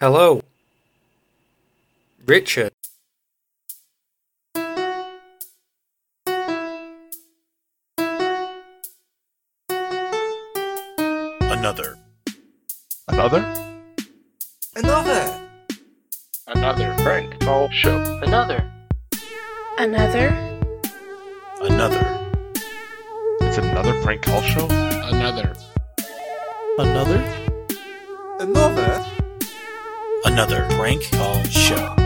Hello. Richard. Another. Another? Another. Another prank call show. Another. Another? Another. It's another prank call show? Another. Another? Another. Another prank call show.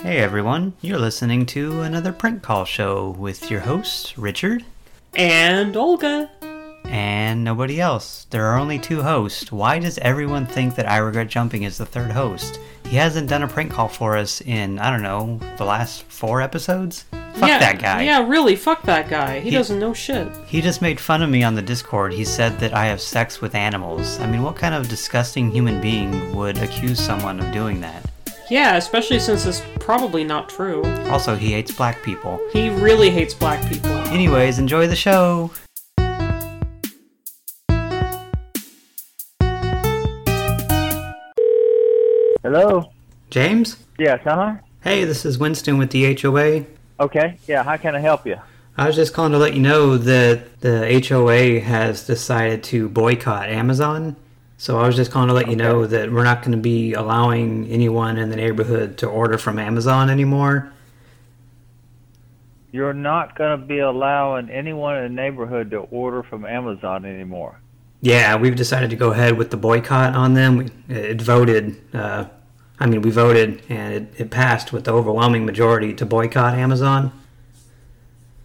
Hey everyone, you're listening to another prank call show with your host, Richard, And Olga. and nobody else. There are only two hosts. Why does everyone think that I Regret Jumping is the third host? He hasn't done a prank call for us in, I don't know, the last four episodes? Fuck yeah, that guy. Yeah, really, fuck that guy. He, He- doesn't know shit. He just made fun of me on the Discord. He said that I have sex with animals. I mean, what kind of disgusting human being would accuse someone of doing that? Yeah, especially since it's probably not true. Also, he hates black people. He really hates black people. Anyways, enjoy the show. Hello? James? Yes, uh-huh. Hey, this is Winston with the HOA. Okay, yeah, how can I help you? I was just calling to let you know that the HOA has decided to boycott Amazon. So I was just calling to let you know that we're not going to be allowing anyone in the neighborhood to order from Amazon anymore. You're not going to be allowing anyone in the neighborhood to order from Amazon anymore. Yeah, we've decided to go ahead with the boycott on them. It voted, uh, I mean, we voted and it, it passed with the overwhelming majority to boycott Amazon.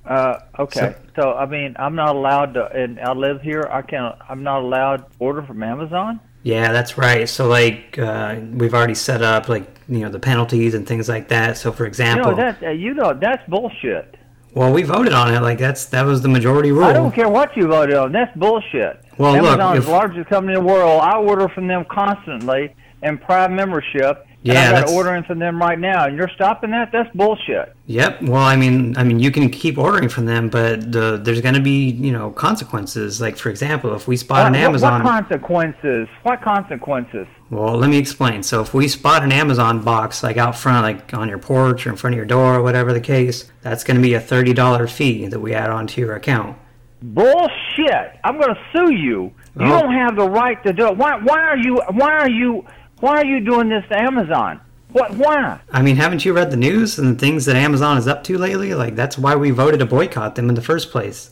Uh, okay. So, I mean, I'm not allowed to, and I live here, I can't, I'm not allowed to order from Amazon? Yeah, that's right. So, like, uh, we've already set up, like, you know, the penalties and things like that. So, for You example, know, that, uh, you know, that's bullshit. well, we voted on it. Like, that's that was the majority rule. I don't care what you voted on, that's bullshit. Well, look, Amazon's if- the largest company in the world. I order from them constantly and Prime membership. And Yeah, I got that's- ordering from them right now, and you're stopping that? That's bullshit. Yep. Well, I mean, I mean, you can keep ordering from them, but the, there's going to be, you know, consequences. Like, for example, if we spot What- an Amazon. What consequences? What consequences? Well, let me explain. So if we spot an Amazon box like out front, like on your porch or in front of your door or whatever the case, that's going to be a $30 fee that we add onto your account. Bullshit! I'm going to sue you. You Oh. don't have the right to do it. Why? Why are you? Why are you? Why are you doing this to Amazon? What? Why? I mean, haven't you read the news and the things that Amazon is up to lately? Like that's why we voted to boycott them in the first place.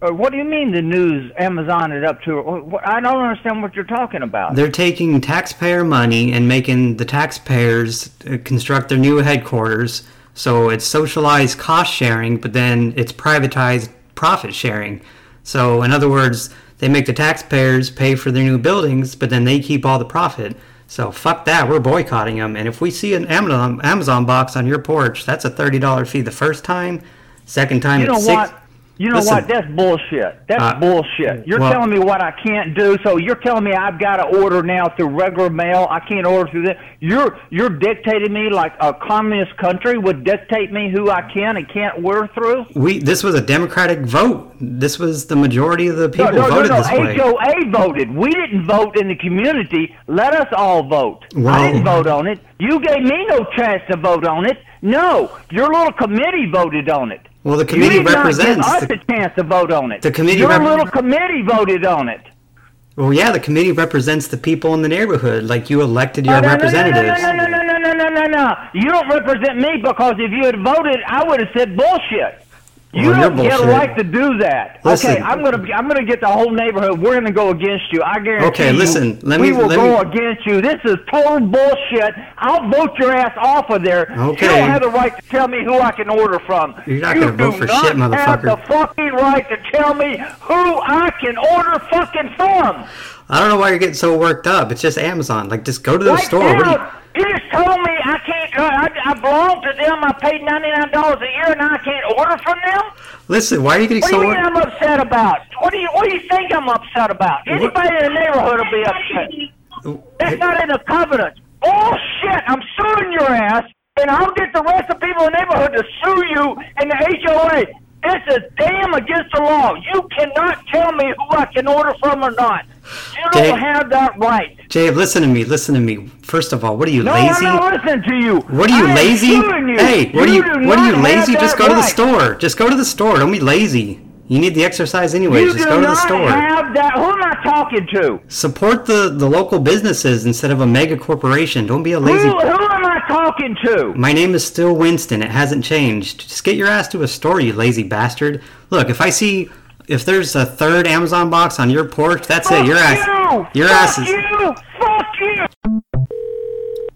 Uh, what do you mean the news Amazon is up to? I don't understand what you're talking about. They're taking taxpayer money and making the taxpayers uh, construct their new headquarters. So it's socialized cost sharing, but then it's privatized profit sharing. So in other words, they make the taxpayers pay for their new buildings, but then they keep all the profit. So fuck that, we're boycotting them. And if we see an Amazon Amazon box on your porch, that's a thirty dollar fee the first time. Second time You it's six. what? You know Listen. what? That's bullshit. That's Uh, bullshit. You're well- telling me what I can't do. So you're telling me I've got to order now through regular mail. I can't order through that. You're you're dictating me like a communist country would dictate me who I can and can't order through. We this was a democratic vote. This was the majority of the people no, no, voted no, no. this way. HOA voted. We didn't vote in the community. Let us all vote. Well- I didn't vote on it. You gave me no chance to vote on it. No, your little committee voted on it. Well, the You committee did not represents. give us The, a chance to vote on it. the committee Your rep- little committee voted on it. well, yeah, the committee represents the people in the neighborhood. Like you elected your Oh, no, no, representatives. No, no, no, no, no, no, no, no, no. You don't represent me because if you had voted, I would have said bullshit. You oh, Well, don't get a right to do that. Listen. Okay, I'm gonna I'm gonna get the whole neighborhood. We're gonna go against you. I guarantee Okay, you. listen, let me. we will go me- against you. This is total bullshit. I'll vote your ass off of there. Okay. You don't have the right to tell me who I can order from. You're not you gonna vote for not shit, have the fucking right to tell me who I can order fucking from. I don't know why you're getting so worked up. It's just Amazon. Like, just go to the Right store. What do you- you just told me I can't. I, I belong to them. I paid ninety nine dollars a year, and I can't order from them. Listen, why are you getting What do so you mean? I'm upset about? What do you What do you think I'm upset about? Anybody in the neighborhood will be upset. That's not in the covenant. Bullshit! I'm suing your ass, and I'll get the rest of the people in the neighborhood to sue you and the HOA. It's is damn against the law. You cannot tell me who I can order from or not. You don't Dave- have that right. Jabe, listen to me. Listen to me. First of all, what are you No, lazy? I'm not listening to you. What are you I lazy? you. Hey, what you are you? what are you lazy? Just go to the store. Just go to the store. Don't be lazy. You need the exercise anyway. Just go to the not store. have that. Who am I talking to? Support the the local businesses instead of a mega corporation. Don't be a lazy. Who, who am I talking to? My name is still Winston. It hasn't changed. Just get your ass to a store, you lazy bastard. Look, if I see if there's a third Amazon box on your porch, that's it. Your ass. You. Your Fuck ass is. you. Fuck you.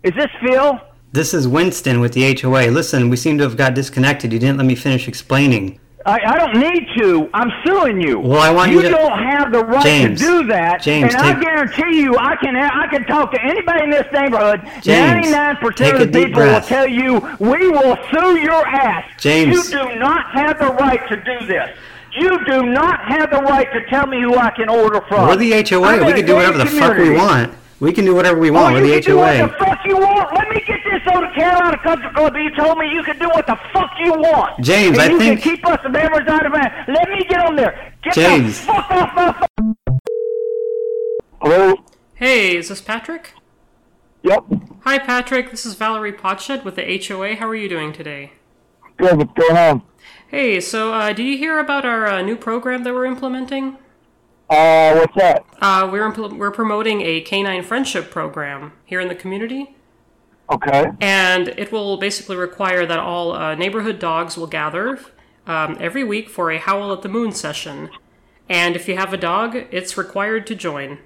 Is this Phil? This is Winston with the HOA. Listen, we seem to have got disconnected. You didn't let me finish explaining. I, I don't need to. I'm suing you. Well, I want you you to- don't have the right James, to do that. James, and I take- guarantee you, I can I can talk to anybody in this neighborhood. James, 99% take of a the people will breath. tell you we will sue your ass. James. you do not have the right to do this. You do not have the right to tell me who I can order from. We're the HOA. We can do whatever the gated fuck we community. want. We can do whatever we Oh, want. We're you the do what the HOA. fuck you want. Let me get this on the Carolina Country Club. You told me you could do what the fuck you want. James, and I you think- can keep us the members out of it. Let me get on there. Get James. the fuck off my phone. Hello. Hey, is this Patrick? Yep. Hi, Patrick. This is Valerie Potshed with the HOA. How are you doing today? Good. What's going on? Hey, so uh, did you hear about our uh, new program that we're implementing? Uh, what's that? Uh, we're impl- we're promoting a canine friendship program here in the community, Okay. and it will basically require that all uh, neighborhood dogs will gather um, every week for a howl at the moon session. And if you have a dog, it's required to join.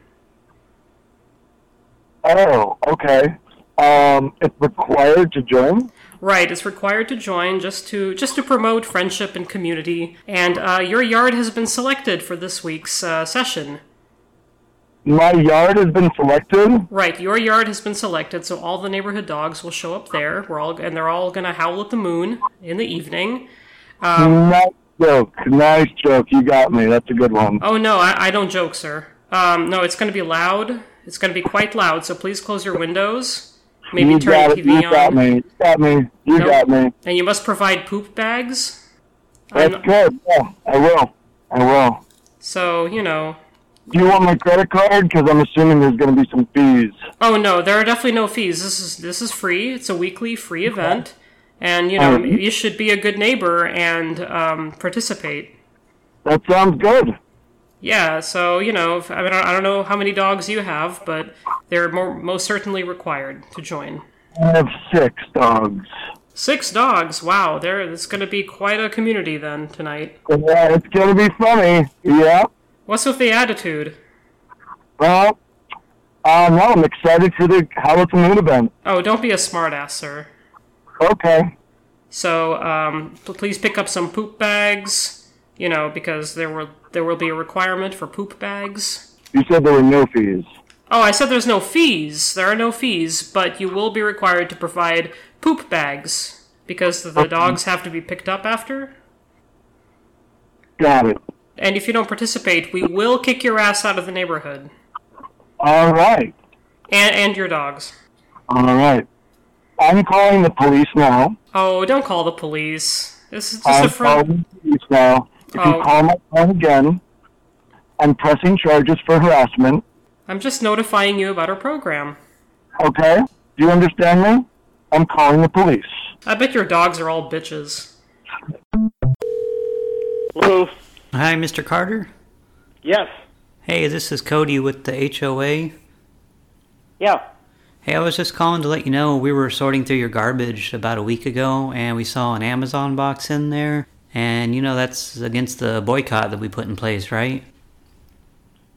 Oh, okay. Um, it's required to join. Right, it's required to join just to just to promote friendship and community. And uh, your yard has been selected for this week's uh, session. My yard has been selected. Right, your yard has been selected, so all the neighborhood dogs will show up there. We're all and they're all gonna howl at the moon in the evening. nice joke. Nice joke. You got me. That's a good one. Oh no, I, I don't joke, sir. Um, no, it's gonna be loud. It's gonna be quite loud. So please close your windows. Maybe you turn the. TV You got me. You got me. You Nope. got me. And you must provide poop bags. That's I'm- good. Yeah, I will. I will. So you know. Do you want my credit card? Because I'm assuming there's going to be some fees. Oh no, there are definitely no fees. This is this is free. It's a weekly free event, and you know Um, you should be a good neighbor and um, participate. That sounds good. Yeah, so you know, if, I mean, I don't know how many dogs you have, but they're more, most certainly required to join. I have six dogs. Six dogs. Wow, there. It's going to be quite a community then tonight. Yeah, it's going to be funny. Yeah. What's with the attitude? Well, uh, no, I'm excited for the a Moon event. Oh, don't be a smartass, sir. Okay. So, um, please pick up some poop bags. You know, because there will there will be a requirement for poop bags. You said there were no fees. Oh, I said there's no fees. There are no fees, but you will be required to provide poop bags because the, the dogs have to be picked up after. Got it. And if you don't participate, we will kick your ass out of the neighborhood All right. and and your dogs. All right. I'm calling the police now. Oh, don't call the police. This is just I'm a friend. calling the police now. If Oh. you call my phone again, I'm pressing charges for harassment. I'm just notifying you about our program. Okay? Do you understand me? I'm calling the police. I bet your dogs are all bitches. Hello. Hi, Mr. Carter. Yes. Hey, this is Cody with the HOA. Yeah. Hey, I was just calling to let you know we were sorting through your garbage about a week ago and we saw an Amazon box in there. And you know that's against the boycott that we put in place, right?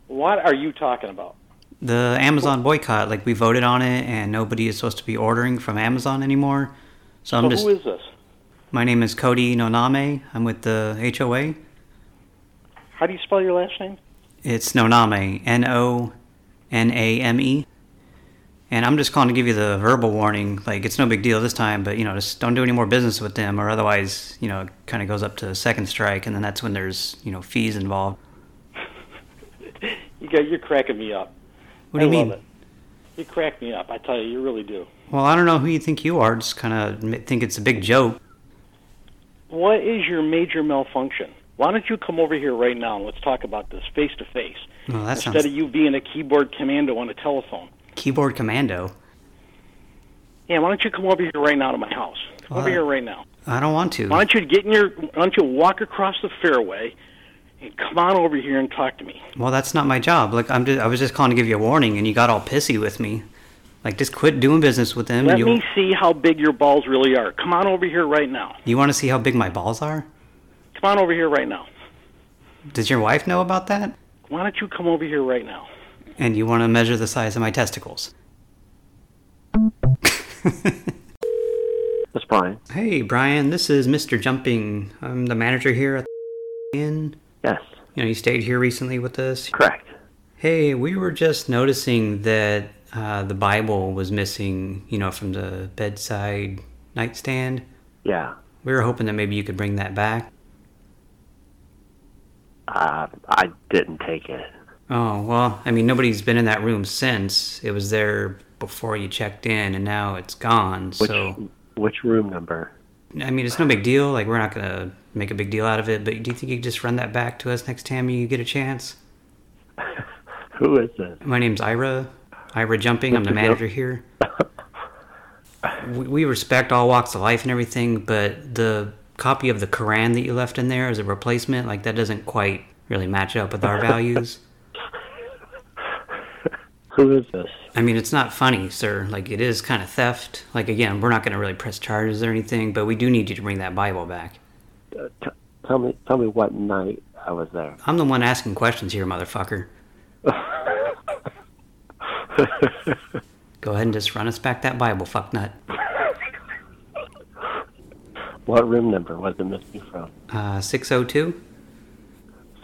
What are you talking about? The Amazon boycott, like we voted on it and nobody is supposed to be ordering from Amazon anymore. So I'm just who is this? My name is Cody Noname. I'm with the HOA. How do you spell your last name? It's Noname, N O N A M E. And I'm just calling to give you the verbal warning. Like, it's no big deal this time, but, you know, just don't do any more business with them, or otherwise, you know, it kind of goes up to second strike, and then that's when there's, you know, fees involved. You got, you're cracking me up. What do you mean? It. You crack me up. I tell you, you really do. Well, I don't know who you think you are. Just kind of think it's a big joke. What is your major malfunction? Why don't you come over here right now and let's talk about this face to face instead sounds of you being a keyboard commando on a telephone. keyboard commando. Yeah, why don't you come over here right now to my house? Come over here right now. I don't want to. Why don't you get in your? Why don't you walk across the fairway and come on over here and talk to me? Well, that's not my job. Like I'm just, I was just calling to give you a warning, and you got all pissy with me. Like, just quit doing business with them. Let you, me see how big your balls really are. Come on over here right now. you want to see how big my balls are? Come on over here right now. Does your wife know about that? Why don't you come over here right now? And you want to measure the size of my testicles? That's Brian. Hey, Brian, this is Mr. Jumping. I'm the manager here at the inn. Yes, You know, you stayed here recently with us. correct. Hey, we were just noticing that uh, the Bible was missing, you know, from the bedside nightstand. Yeah. We were hoping that maybe you could bring that back. Uh, I didn't take it. Oh, well, I mean, nobody's been in that room since. It was there before you checked in, and now it's gone. Which So, which room number? I mean, it's no big deal. Like, we're not going to make a big deal out of it, but do you think you could just run that back to us next time you get a chance? Who is this? My name's Ira. Ira Jumping. I'm the manager here. we, we respect all walks of life and everything, but the copy of the Quran that you left in there as a replacement, like, that doesn't quite really match up with our values. Who is this? I mean, it's not funny, sir. Like, it is kind of theft. Like, again, we're not going to really press charges or anything, but we do need you to bring that Bible back. Uh, t- tell me, tell me what night I was there. I'm the one asking questions here, motherfucker. Go ahead and just run us back that Bible, fucknut. What room number was it missing from? Uh, 602?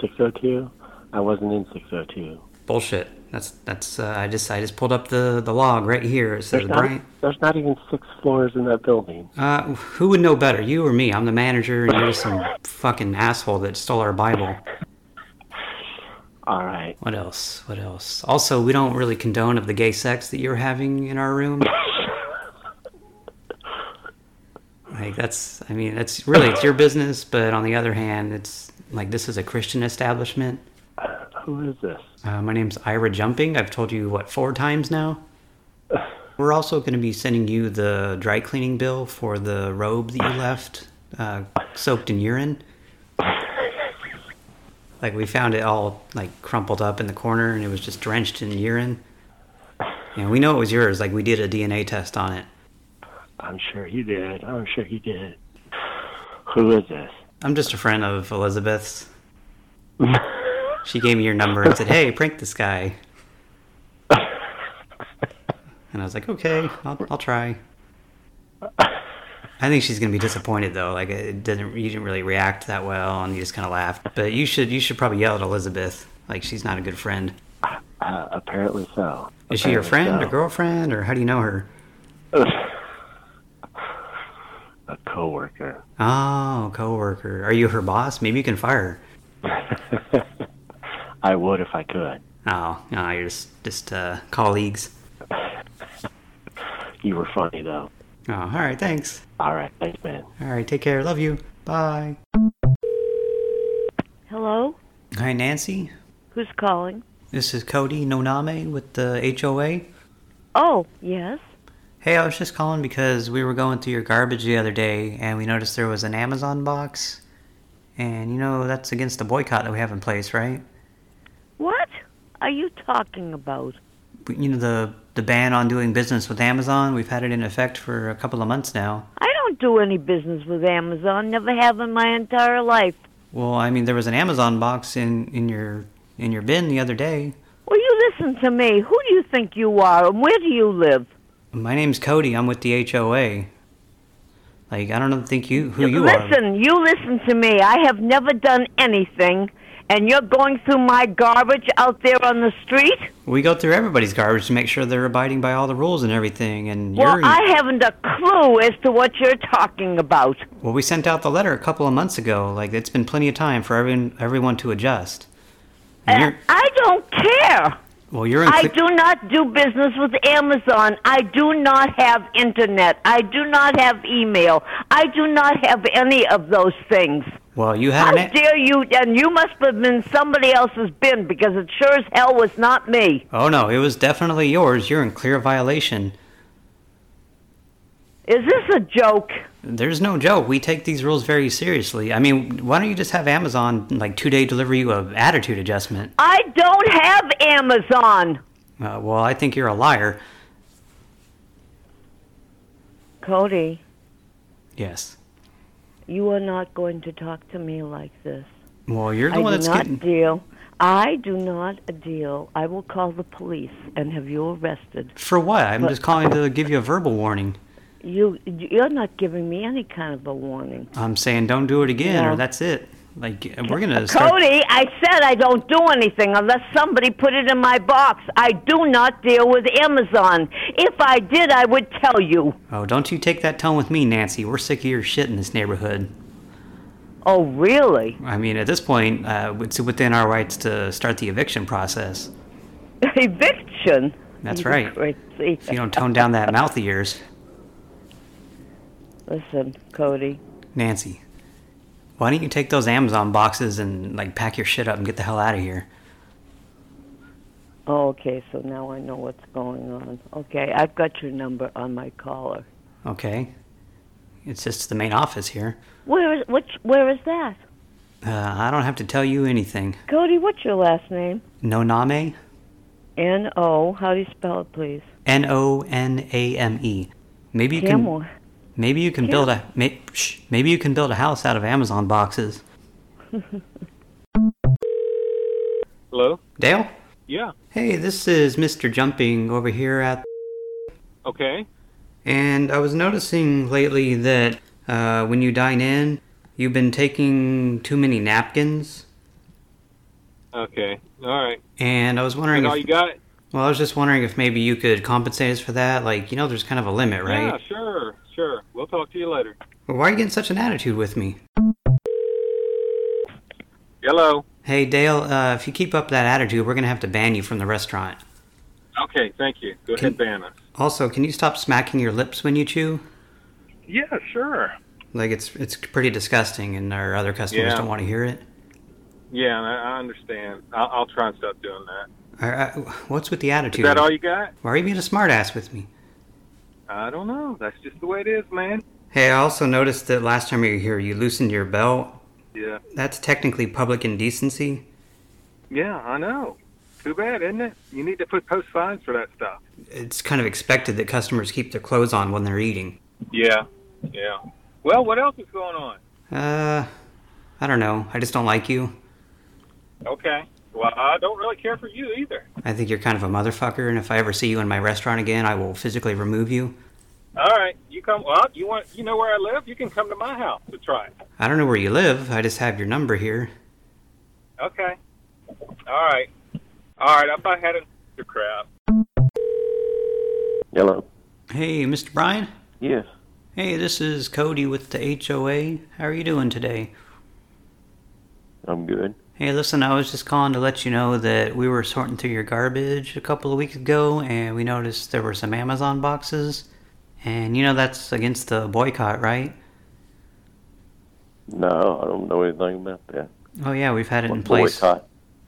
602? I wasn't in 602. Bullshit. That's, that's, uh, I just, I just pulled up the, the log right here. It says There's not, Brian. there's not even six floors in that building. Uh, who would know better, you or me? I'm the manager, and you're just some fucking asshole that stole our Bible. All right. What else? What else? Also, we don't really condone of the gay sex that you're having in our room. Like that's, I mean, that's really it's your business, but on the other hand, it's like this is a Christian establishment. Who is this? Uh, my name's Ira Jumping. I've told you what four times now. We're also going to be sending you the dry cleaning bill for the robe that you left, uh, soaked in urine. Like we found it all like crumpled up in the corner, and it was just drenched in urine. And we know it was yours. Like we did a DNA test on it. I'm sure he did. I'm sure he did. Who is this? I'm just a friend of Elizabeth's. She gave me your number and said, "Hey, prank this guy." And I was like, "Okay, I'll, I'll try." I think she's gonna be disappointed though. Like it didn't, you didn't really react that well, and you just kind of laughed. But you should, you should probably yell at Elizabeth. Like she's not a good friend. Uh, apparently so. Is she your friend so. or girlfriend, or how do you know her? A coworker. Oh, coworker. Are you her boss? Maybe you can fire her. I would if I could. Oh, no, you're just just uh, colleagues. You were funny though. Oh, all right, thanks. All right, thanks, man. All right, take care. Love you. Bye. Hello? Hi, Nancy. Who's calling? This is Cody Noname with the HOA. Oh, yes. Hey, I was just calling because we were going through your garbage the other day and we noticed there was an Amazon box. And you know, that's against the boycott that we have in place, right? What are you talking about? You know, the, the ban on doing business with Amazon, we've had it in effect for a couple of months now. I don't do any business with Amazon, never have in my entire life. Well, I mean, there was an Amazon box in, in your in your bin the other day. Well, you listen to me? Who do you think you are, and where do you live? My name's Cody. I'm with the HOA. Like, I don't think you who you are. listen, you listen to me. I have never done anything, and you're going through my garbage out there on the street? We go through everybody's garbage to make sure they're abiding by all the rules and everything. And Well, you're I haven't a clue as to what you're talking about. well, we sent out the letter a couple of months ago. Like, it's been plenty of time for everyone everyone to adjust. And I don't care. Well, you're in. I do not do business with Amazon. I do not have internet. I do not have email. I do not have any of those things. well, you had How dare you? And you must have been somebody else's bin because it sure as hell was not me. oh no, it was definitely yours. You're in clear violation. Is this a joke? There's no joke. We take these rules very seriously. I mean, why don't you just have Amazon like two day deliver you a attitude adjustment? I don't have Amazon. Uh, well, I think you're a liar. Cody, Yes. you are not going to talk to me like this. Well, you're the I one do not deal. I do not a deal. I will call the police and have you arrested. For what? I'm But- just calling to give you a verbal warning. You you're not giving me any kind of a warning. I'm saying don't do it again, No. or that's it. Like we're gonna start. Cody, I said I don't do anything unless somebody put it in my box. I do not deal with Amazon. If I did, I would tell you. Oh, don't you take that tone with me, Nancy. We're sick of your shit in this neighborhood. Oh, really? I mean, at this point, uh, it's within our rights to start the eviction process. Eviction? That's right. If you don't tone down that mouth of yours, Listen, Cody. Nancy. Why don't you take those Amazon boxes and like pack your shit up and get the hell out of here? Oh, okay, so now I know what's going on. Okay, I've got your number on my collar. Okay. It's just the main office here. Where is which? Where is that? Uh, I don't have to tell you anything. Cody, what's your last name? No name? N O. How do you spell it, please? N O N A M E. Maybe you can. Maybe you can build a. May, shh, maybe you can build a house out of Amazon boxes. Hello? Dale. Yeah. Hey, this is Mr. Jumping over here at. Okay. And I was noticing lately that uh, when you dine in, you've been taking too many napkins. Okay. All right. And I was wondering That's all if. you got? Well, I was just wondering if maybe you could compensate us for that. Like, you know, there's kind of a limit, right? Yeah, sure. We'll talk to you later. Well, why are you getting such an attitude with me? Hello. Hey, Dale, uh, if you keep up that attitude, we're going to have to ban you from the restaurant. Okay, thank you. Go ahead, ban us. Also, can you stop smacking your lips when you chew? Yeah, sure. Like, it's it's pretty disgusting, and our other customers Yeah. don't want to hear it. Yeah, I, I understand. I'll, I'll try and stop doing that. All right, what's with the attitude? Is that all you got? Why are you being a smartass with me? I don't know. That's just the way it is, man. Hey, I also noticed that last time you were here, you loosened your belt. Yeah. That's technically public indecency. Yeah, I know. Too bad, isn't it? You need to put post fines for that stuff. It's kind of expected that customers keep their clothes on when they're eating. Yeah, yeah. Well, what else is going on? Uh, I don't know. I just don't like you. Okay. Well, I don't really care for you either. I think you're kind of a motherfucker, and if I ever see you in my restaurant again, I will physically remove you. All right, you come. Well, you want you know where I live? You can come to my house to try it. I don't know where you live. I just have your number here. Okay. All right. All right. If I had a crap. Hello. Hey, Mr. Bryan? Yes. Hey, this is Cody with the HOA. How are you doing today? I'm good. Hey, listen, I was just calling to let you know that we were sorting through your garbage a couple of weeks ago and we noticed there were some Amazon boxes. And you know that's against the boycott, right? No, I don't know anything about that. Oh yeah, we've had it in place. boycott?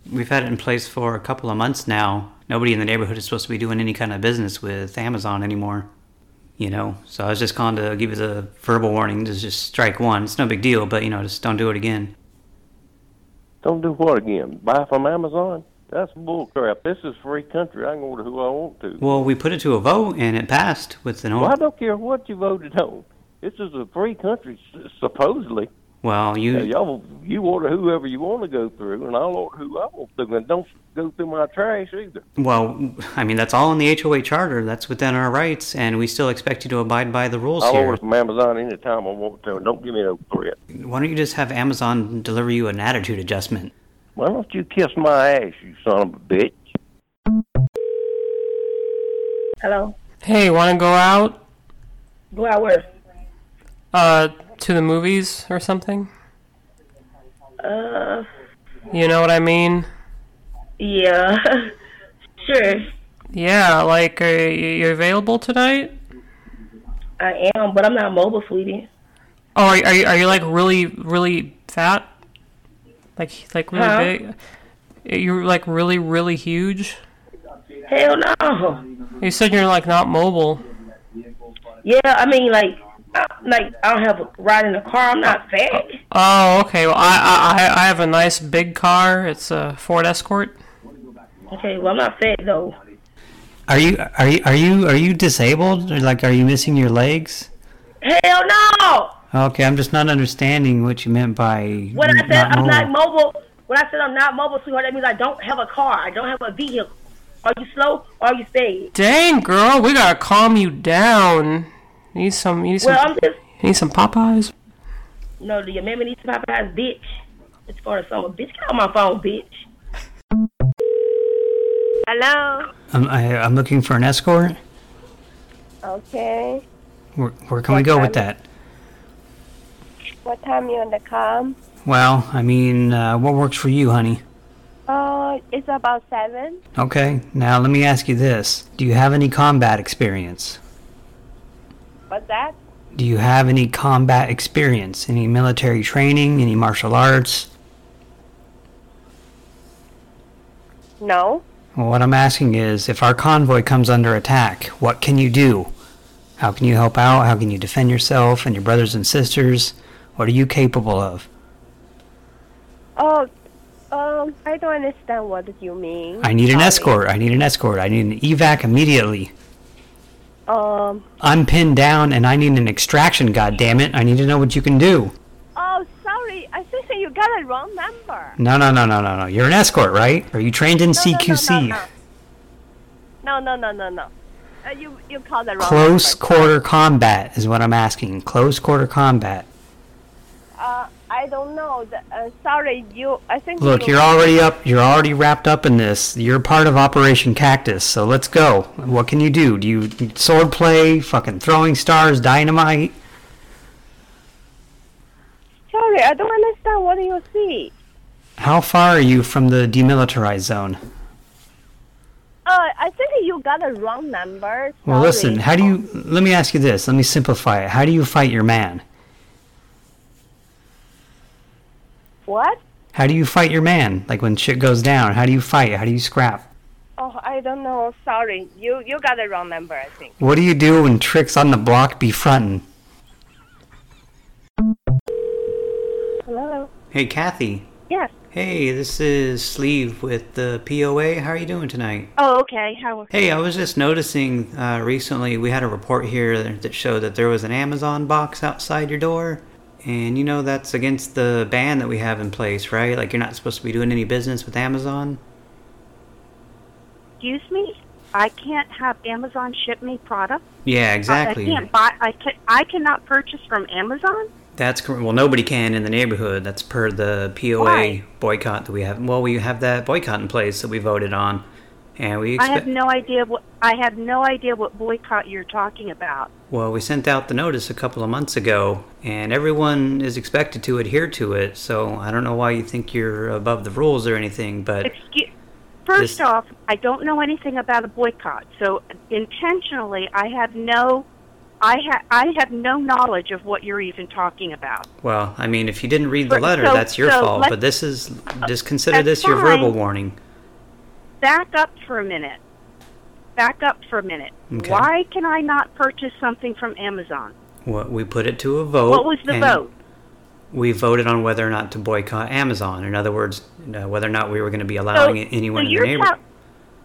We've had it in place for a couple of months now. Nobody in the neighborhood is supposed to be doing any kind of business with Amazon anymore. You know, so I was just calling to give you the verbal warning to just strike one. It's no big deal, but you know, just don't do it again. Don't do what again? Buy from Amazon? That's bull crap. This is free country. I can order who I want to. Well, we put it to a vote and it passed with an. Well, I don't care what you voted on. This is a free country, supposedly. Well, you Yeah, y'all, you order whoever you want to go through, and I'll order who I want to. And don't go through my trash either. Well, I mean, that's all in the HOA charter. That's within our rights, and we still expect you to abide by the rules I'll here. order from Amazon anytime I want to. Don't give me no threat. Why don't you just have Amazon deliver you an attitude adjustment? Why don't you kiss my ass, you son of a bitch? Hello. Hey, want to go out? Go out where? Uh, to the movies or something? Uh, You know what I mean? yeah. Sure, Yeah, like, are you you available tonight? I am, but I'm not mobile, sweetie. Oh, are, are you are you like really really fat? Like like really Huh? big? You're like really really huge. Hell no. You said you're like not mobile. Yeah, I mean, like, like I don't have a ride in a car. I'm not oh. fat. Oh, okay. Well, I I I have a nice big car. It's a Ford Escort. Okay, well I'm not fat though. Are you are you are you are you disabled? Or like, are you missing your legs? Hell no. Okay, I'm just not understanding what you meant by When I said not I'm not mobile. mobile, when I said I'm not mobile, sweetheart, that means I don't have a car. I don't have a vehicle. Are you slow or are you sped? Dang, girl, we gotta calm you down. Need some. You need some. Well, I'm just you need some Popeyes. No, know the amendment needs to pop out, bitch. It's for the summer, bitch. Get on my phone, bitch. Hello. I'm, I, I'm looking for an escort. Okay. Where, where can we go with that? What time you on the com? Well, I mean, uh, what works for you, honey? Uh, it's about seven. Okay, now let me ask you this. Do you have any combat experience? What's that? Do you have any combat experience? Any military training? Any martial arts? No. Well, what I'm asking is, if our convoy comes under attack, what can you do? How can you help out? How can you defend yourself and your brothers and sisters? What are you capable of? Oh, um, I don't understand what you mean. I need an Sorry. escort. I need an escort. I need an evac immediately. Um. I'm pinned down and I need an extraction, God damn it! I need to know what you can do. Oh, sorry. I think you got a wrong number. No, no, no, no, no, no. You're an escort, right? Are you trained in CQC? No, no, no, no, no. Uh, you you called the wrong Close number. quarter combat is what I'm asking. Close quarter combat. Uh, I don't know. The, uh, sorry, you. I think. Look, you, you're already up. You're already wrapped up in this. You're part of Operation Cactus, so let's go. What can you do? Do you sword play? Fucking throwing stars, dynamite? Sorry, I don't understand what you see. How far are you from the demilitarized zone? Uh, I think you got a wrong number. Well, listen. How do you? Let me ask you this. Let me simplify it. How do you fight your man? What? How do you fight your man? Like when shit goes down, how do you fight? How do you scrap? Oh, I don't know. Sorry, you you got the wrong number. I think. What do you do when tricks on the block be frontin'? Hello. Hey, Kathy. Yes. Hey, this is Sleeve with the POA. How are you doing tonight? Oh, okay. How? Hey, I was just noticing uh, recently we had a report here that showed that there was an Amazon box outside your door. And you know that's against the ban that we have in place, right? Like you're not supposed to be doing any business with Amazon. Excuse me? I can't have Amazon ship me product. Yeah, exactly. I can't buy. I can. I cannot purchase from Amazon. That's correct. Well, nobody can in the neighborhood. That's per the POA Why? boycott that we have. Well, we have that boycott in place that we voted on, and we I have no idea what. I have no idea what boycott you're talking about. Well, we sent out the notice a couple of months ago, and everyone is expected to adhere to it. So I don't know why you think you're above the rules or anything, but Excuse. First This- off, I don't know anything about a boycott, so intentionally, I have no. I ha- I have no knowledge of what you're even talking about. well, I mean, if you didn't read the letter, so- that's your so fault. But this is just consider this your verbal warning. Back up for a minute. Back up for a minute. Okay. Why can I not purchase something from Amazon? What we put it to a vote. what was the vote? We voted on whether or not to boycott Amazon. In other words, uh, whether or not we were going to be allowing anyone so in the neighborhood.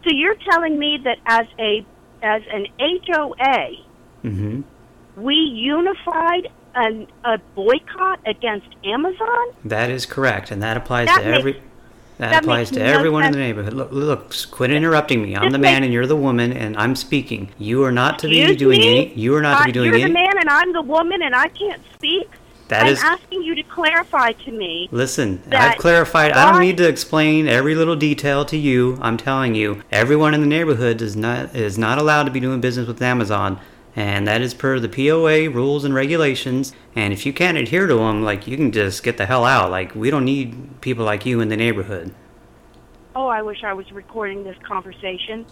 so you're telling me that as a as an HOA, hmm we unified an, a boycott against Amazon? That is correct, and that applies That to makes- every. That, that applies to no everyone in the neighborhood. Look, look, quit interrupting me. I'm the man and you're the woman, and I'm speaking. You are not to be doing me? any. You are not to Uh, be doing You're any. the man and I'm the woman, and I can't speak. That I'm is- asking you to clarify to me. Listen, I've clarified. I don't need to explain every little detail to you. I'm telling you, everyone in the neighborhood does not is not allowed to be doing business with Amazon, and that is per the POA rules and regulations. And if you can't adhere to them, like you can just get the hell out. Like we don't need people like you in the neighborhood. Oh, I wish I was recording this conversation.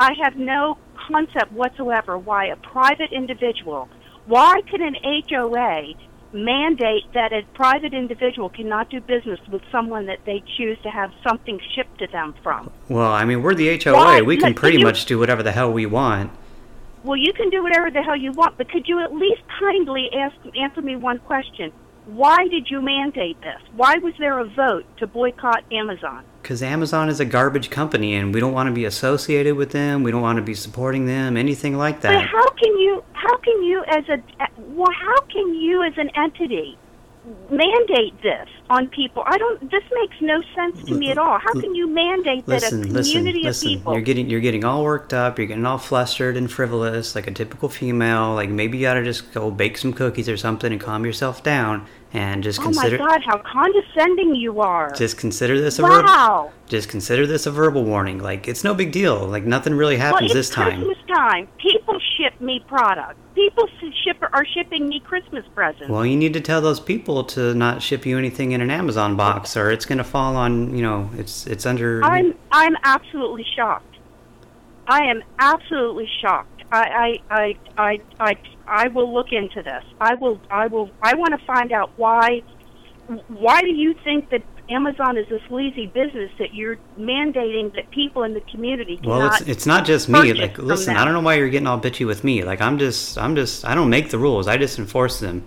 I have no concept whatsoever why a private individual, why could an HOA mandate that a private individual cannot do business with someone that they choose to have something shipped to them from? Well, I mean, we're the HOA. Why? We can pretty you- much do whatever the hell we want. Well, you can do whatever the hell you want, but could you at least kindly ask, answer me one question? Why did you mandate this? Why was there a vote to boycott Amazon? Because Amazon is a garbage company, and we don't want to be associated with them. We don't want to be supporting them, anything like that. But how can you? How can you as a? Well, how can you as an entity mandate this on people? I don't. This makes no sense to me at all. How can you mandate that a Listen, listen, community listen. of people? You're getting you're getting all worked up. You're getting all flustered and frivolous, like a typical female. Like maybe you ought to just go bake some cookies or something and calm yourself down and just oh consider my God! How condescending you are! just consider this a wow. verbal just consider this a verbal warning. Like it's no big deal. Like nothing really happens well, this time. Christmas time. People ship me product. People ship are shipping me Christmas presents. Well, you need to tell those people to not ship you anything in an Amazon box, or it's going to fall on. You know, it's it's under. I'm I'm absolutely shocked. I am absolutely shocked. I I I I I, I will look into this. I will I will I want to find out why why do you think that Amazon is a sleazy business that you're mandating that people in the community Well, it's it's not just me. Like, listen? I don't know why you're getting all bitchy with me. Like, I'm just, I'm just, I don't make the rules. I just enforce them.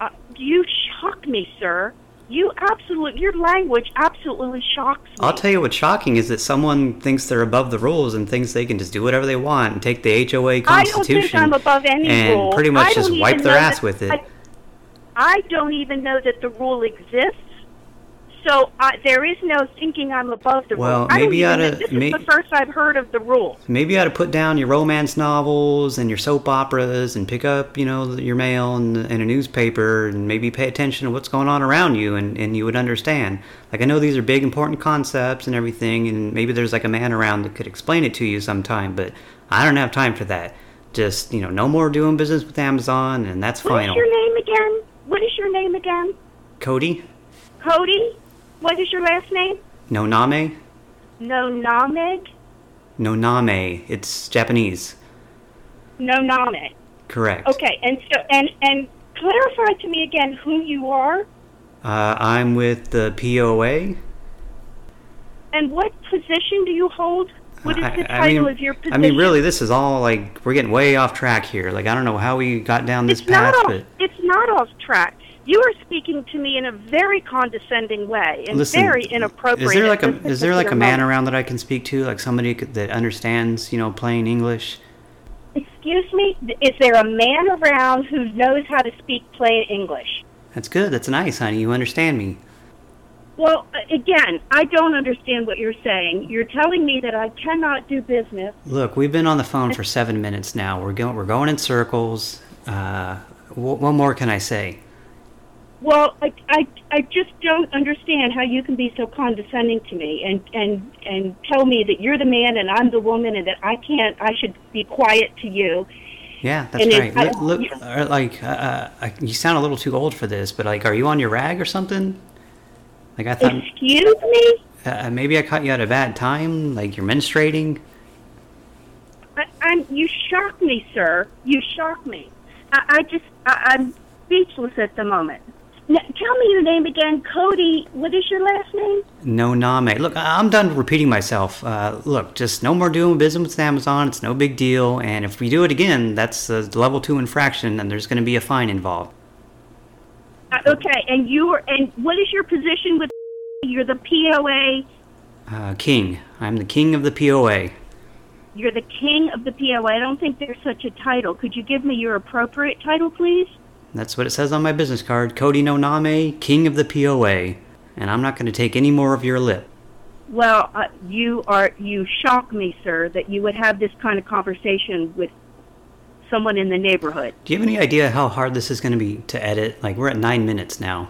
Uh, you shock me, sir. You absolutely your language absolutely shocks me. I'll tell you what's shocking is that someone thinks they're above the rules and thinks they can just do whatever they want and take the HOA I don't Constitution think I'm above any and pretty much just wipe their ass that- with it. I, I don't even know that the rule exists. So I, there is no thinking I'm above the Well, rule. I don't maybe even know- oughta- This may- is the first I've heard of the rule. Maybe you ought to put down your romance novels and your soap operas and pick up, you know, your mail and, and a newspaper and maybe pay attention to what's going on around you and, and you would understand. Like, I know these are big, important concepts and everything, and maybe there's like a man around that could explain it to you sometime, but I don't have time for that. Just, you know, no more doing business with Amazon, and that's final. your name again? What is your name again? Cody? Cody? What is your last name? No Name? No Named? No Name. It's Japanese. No Name. Correct. Okay, and so and and clarify to me again who you are Uh, I'm with the POA. and what position do you hold? What is I- the I title mean- of your position? I mean, really, this is all like we're getting way off track here. Like, I don't know how we got down this It's not path, off. but It's not off track. You are speaking to me in a very condescending way and listen, very inappropriate. is there like a is there like a man moment. around that I can speak to, like somebody that understands, you know, plain English? Excuse me. Is there a man around who knows how to speak plain English? That's good. That's nice, honey. You understand me. Well, again, I don't understand what you're saying. You're telling me that I cannot do business. Look, we've been on the phone for seven minutes now. We're going we're going in circles. Uh, wh- what more can I say? Well, I, I, I just don't understand how you can be so condescending to me and, and, and tell me that you're the man and I'm the woman and that I can't, I should be quiet to you. Yeah, that's And it- right. I- Look, look uh, like uh, uh, you sound a little too old for this, but like, are you on your rag or something? Like I thought. Excuse me? Uh, maybe I caught you at a bad time. Like you're menstruating. I, I'm, you shock me, sir. You shock me. I, I just, I, I'm speechless at the moment. N- tell me your name again, Cody. What is your last name? No name. Look, I- I'm done repeating myself. Uh, look, just no more doing business with Amazon. It's no big deal. And if we do it again, that's a level two infraction, and there's going to be a fine involved. Uh, okay, and you are, and what is your position with? You're the POA. Uh, king. I'm the king of the POA. You're the king of the POA. I don't think there's such a title. Could you give me your appropriate title, please? That's what it says on my business card. Cody No Name, king of the POA. And I'm not going to take any more of your lip. Well, uh, you are you shock me, sir, that you would have this kind of conversation with someone in the neighborhood. Do you have any idea how hard this is going to be to edit? Like, we're at nine minutes now.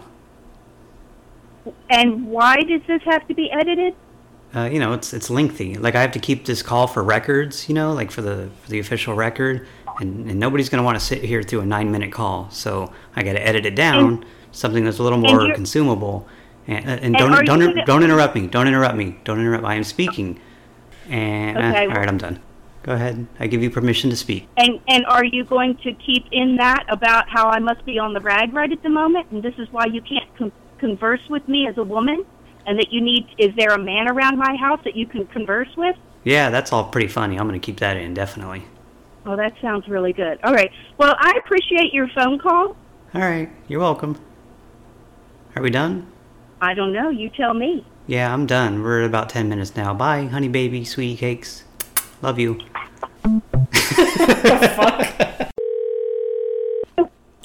And why does this have to be edited? Uh, you know, it's it's lengthy. Like I have to keep this call for records, you know, like for the for the official record, and, and nobody's going to want to sit here through a nine minute call. So I got to edit it down, something that's a little more consumable, And, uh, and And don't don't don't interrupt me. Don't interrupt me. Don't interrupt. I am speaking. And uh, Okay. all right, I'm done. Go ahead. I give you permission to speak. And and are you going to keep in that about how I must be on the rag right at the moment, and this is why you can't con- converse with me as a woman, and that you need is there a man around my house that you can converse with? Yeah, that's all pretty funny. I'm going to keep that in definitely. Oh, that sounds really good. All right. Well, I appreciate your phone call. All right, you're welcome. Are we done? I don't know. You tell me. Yeah, I'm done. We're at about 10 minutes now. Bye, honey baby, sweetie cakes. Love you.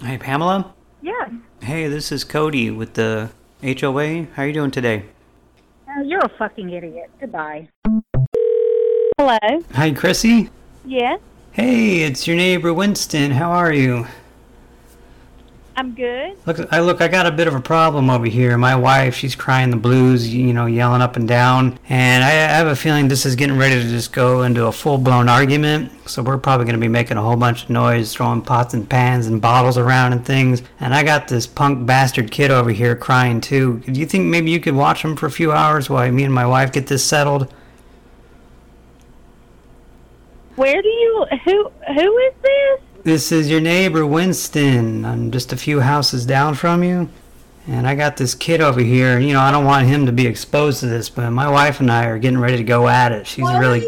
Hey, Pamela? Yes. Hey, this is Cody with the HOA. How are you doing today? Oh, you're a fucking idiot. Goodbye. Hello. Hi, Chrissy. Yes. Hey, it's your neighbor Winston. How are you? I'm good. Look, I look. I got a bit of a problem over here. My wife, she's crying the blues, you know, yelling up and down, and I, I have a feeling this is getting ready to just go into a full-blown argument. So we're probably going to be making a whole bunch of noise, throwing pots and pans and bottles around and things. And I got this punk bastard kid over here crying too. Do you think maybe you could watch him for a few hours while me and my wife get this settled? Where do you who who is this? This is your neighbor Winston. I'm just a few houses down from you. And I got this kid over here, and you know, I don't want him to be exposed to this, but my wife and I are getting ready to go at it. She's really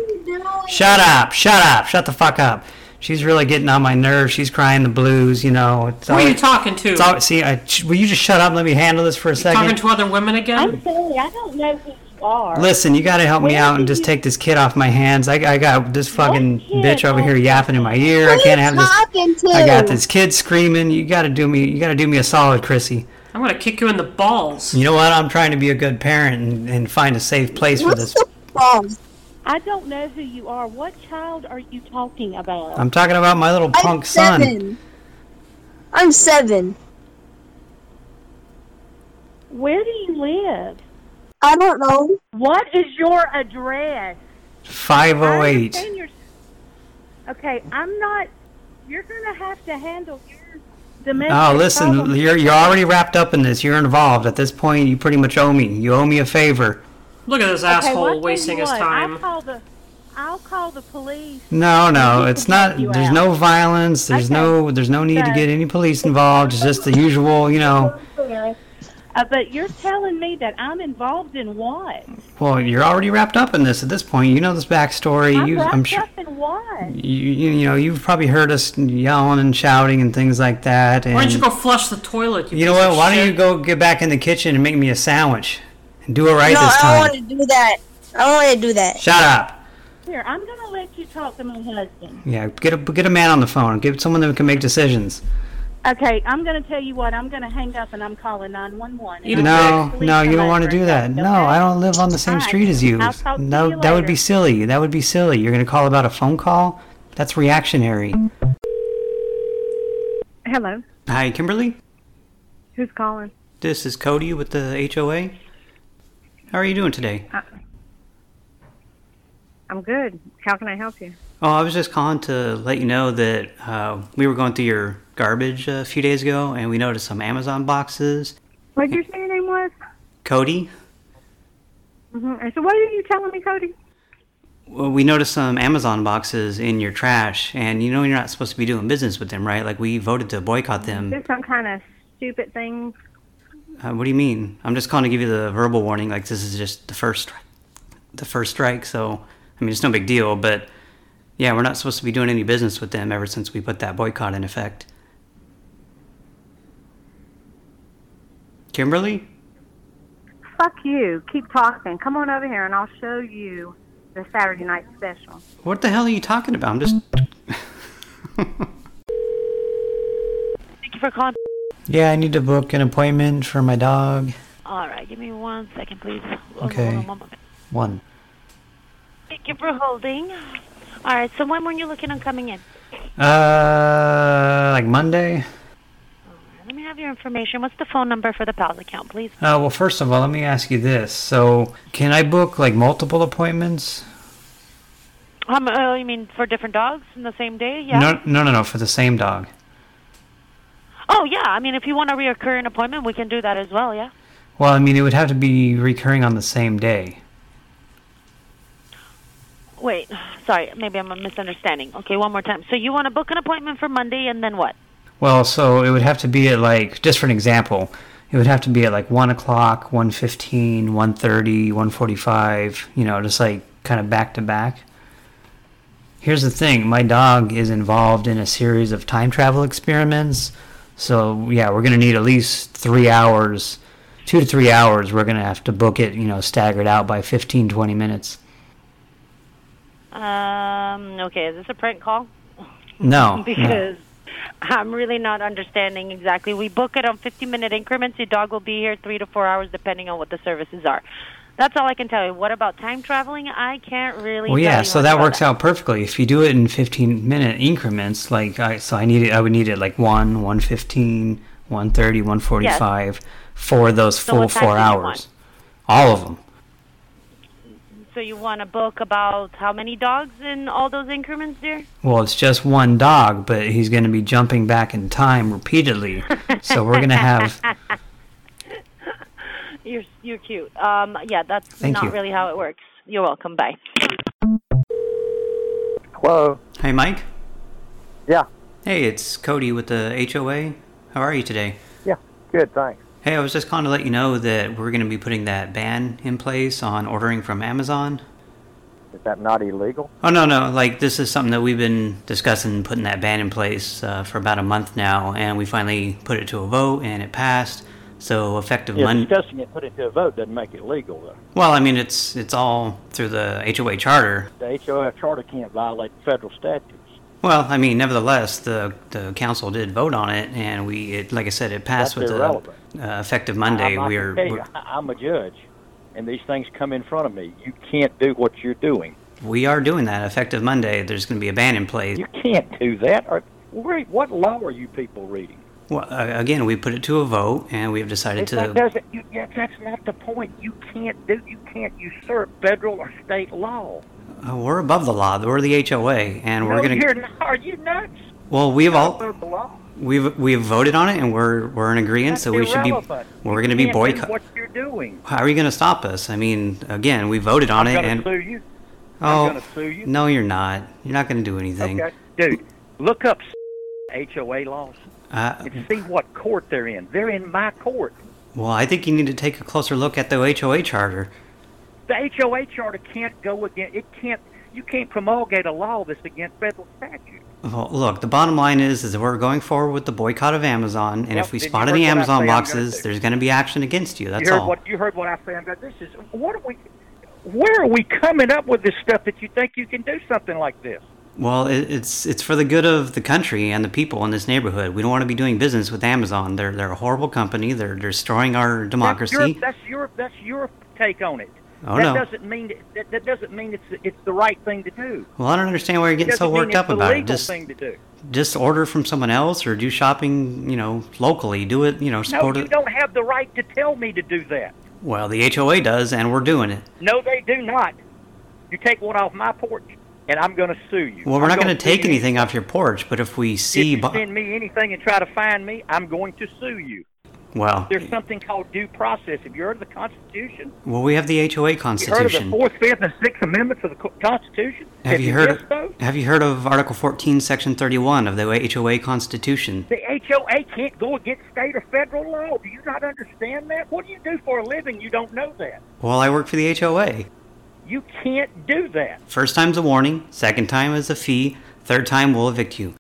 Shut up, shut up, shut the fuck up. She's really getting on my nerves. She's crying the blues, you know. It's Who are you talking to? It's always, see, I, will you just shut up? and Let me handle this for a second. Talking to other women again? I'm sorry, I don't know who you are. Listen, you gotta help me out and just you- take this kid off my hands. I, I got this fucking kid? bitch over here yapping in my ear. I can't have this. to? I got this kid screaming. You gotta do me. You gotta do me a solid, Chrissy. I'm gonna kick you in the balls. You know what? I'm trying to be a good parent and, and find a safe place for this. I don't know who you are. What child are you talking about? I'm talking about my little punk son. seven. I'm seven. Where do you live? I don't know. What is your address? 508. understand you're- Okay, I'm not. You're gonna have to handle your domestic. Oh, listen, problems. you're you're already wrapped up in this. You're involved at this point. You pretty much owe me. You owe me a favor. Look at this Okay, asshole tell wasting his time. I'll call the. I'll call the police. No, no, it's not. There's out. no violence. There's no. There's no need to get any police involved. It's just the usual, you know. Uh, but you're telling me that I'm involved in what? Well, you're already wrapped up in this at this point. You know this backstory. I'm You, wrapped I'm sure. up in what? You, you, you know, you've probably heard us yelling and shouting and things like that. And Why don't you go flush the toilet? You, You know what? of Why don't you go get back in the kitchen and make me a sandwich and do it right no, this I time? don't want to do that. I don't want to do that. Shut up. Here, I'm gonna let you talk to my husband. Yeah, get a get a man on the phone. Get someone that can make decisions. Okay, I'm gonna tell you what. I'm gonna hang up and I'm calling 911. No, no, you don't want to do that. No, I don't live on the same street as you. I'll talk to No, you that would be silly. That would be silly. You're gonna call about a phone call? That's reactionary. Hello. Hi, Kimberly. Who's calling? This is Cody with the HOA. How are you doing today? Uh, I'm good. How can I help you? Oh, I was just calling to let you know that uh, we were going through your garbage a few days ago, and we noticed some Amazon boxes. What did you say your name was? Cody, hmm So what are you telling me, Cody? well, we noticed some Amazon boxes in your trash, and you know you're not supposed to be doing business with them, right? Like we voted to boycott them. this some kind of stupid thing? Uh, what do you mean? I'm just calling to give you the verbal warning. Like this is just the first, the first strike. So I mean, it's no big deal. But yeah, we're not supposed to be doing any business with them ever since we put that boycott in effect. Kimberly, Fuck you. Keep talking. Come on over here and I'll show you the Saturday night special. what the hell are you talking about? I'm just. Thank you for calling. Yeah, I need to book an appointment for my dog. All right, give me one second, please. Okay. One moment. One. Thank you for holding. All right, so when were you looking on coming in? Uh, like Monday. Let me have your information. What's the phone number for the PALS account, please? Uh, well, first of all, let me ask you this. So, can I book like multiple appointments? Um, uh, you mean for different dogs in the same day? Yeah. No, no, no, no, for the same dog. Oh, yeah. I mean, if you want a reoccurring appointment, we can do that as well, yeah? Well, I mean, it would have to be recurring on the same day. Wait, sorry, maybe I'm misunderstanding. Okay, one more time. So you want to book an appointment for Monday and then what? Well, so it would have to be at like, just for an example, it would have to be at like 1 o'clock, 1.15, 1.30, 1.45, you know, just like kind of back to back. Here's the thing, my dog is involved in a series of time travel experiments. So, yeah, we're going to need at least three hours, two to three hours. We're going to have to book it, you know, staggered out by 15, 20 minutes. Um, okay, is this a prank call? No. no. because I'm really not understanding exactly. We book it on 50 minute increments. Your dog will be here three to four hours depending on what the services are. That's all I can tell you. What about time traveling? I can't really. Well, yeah, so that works out perfectly. If you do it in 15 minute increments, like I, so I need it, I would need it like 1, 115, 130, 145 for those So full four hours. All of them. So you want a book about how many dogs in all those increments, dear? Well, it's just one dog, but he's going to be jumping back in time repeatedly. so we're going to have. You're you're cute. Um, yeah, that's Thank not you. really how it works. You're welcome. Bye. Hello. Hey, Mike. Yeah. Hey, it's Cody with the HOA. How are you today? Yeah, good, thanks. Hey, I was just calling to let you know that we're going to be putting that ban in place on ordering from Amazon. Is that not illegal? Oh no, no! Like this is something that we've been discussing, putting that ban in place uh, for about a month now, and we finally put it to a vote, and it passed. So effective Yeah, Monday. discussing it, put it to a vote doesn't make it legal, though. Well, I mean, it's it's all through the HOA charter. The HOA charter can't violate the federal statutes. Well, I mean, nevertheless, the the council did vote on it, and we, it, like I said, it passed That's with irrelevant. the uh, effective Monday. I'm, We're, tell you, we're I- I'm a judge, and these things come in front of me. You can't do what you're doing. we are doing that effective Monday. There's going to be a ban in place. You can't do that. Or, where, what law are you people reading? Well, uh, again, we put it to a vote, and we've decided If that to. doesn't, you, yeah, that's not the point. You can't do. You can't usurp federal or state law. Uh, we're above the law. We're the HOA, and we're no, going to. Are you nuts? Well, we've all Above the law. we've we've voted on it, and we're we're in agreement. That's So we should be we're going to be can't boycott. What you're doing? How are you going to stop us? I mean, again, we voted on I'm it, and sue you. oh, I'm gonna sue you. no, you're not. You're not going to do anything. Okay, dude, look up HOA laws Uh, and see what court they're in. They're in my court. well, I think you need to take a closer look at the HOA charter. The HOA charter can't go against. It can't. You can't promulgate a law that's against federal statute. Well, look, the bottom line is, is that we're going forward with the boycott of Amazon, and Yep, if we spot any Amazon I'm gonna boxes, there's going to be action against you. That's you all. what you heard what I say. I'm going. This is what are we? Where are we coming up with this stuff that you think you can do something like this? Well, it, it's it's for the good of the country and the people in this neighborhood. We don't want to be doing business with Amazon. They're they're a horrible company. They're they're destroying our democracy. That's your, that's your that's your take on it. Oh, that no. doesn't mean that, that doesn't mean it's it's the right thing to do. Well, I don't understand why you're getting so worked up about it. Just thing to do. just order from someone else or do shopping, you know, locally. Do it, you know, support No, you it. don't have the right to tell me to do that. Well, the HOA does, and we're doing it. No, they do not. You take one off my porch, and I'm going to sue you. Well, we're I'm not going gonna take anything off your porch, but if we If see, you send me anything and try to find me, I'm going to sue you. Well, There's something called due process. Have you heard of the Constitution? well, we have the HOA You heard of the Constitution. Fourth, Fifth, and Sixth Amendments of the Constitution? Have you heard? missed those? Have you heard of Article 14, Section 31 of the HOA Constitution? The HOA can't go against state or federal law. Do you not understand that? What do you do for a living? You don't know that. Well, I work for the HOA. You can't do that. First time's a warning. Second time is a fee. Third time we'll evict you.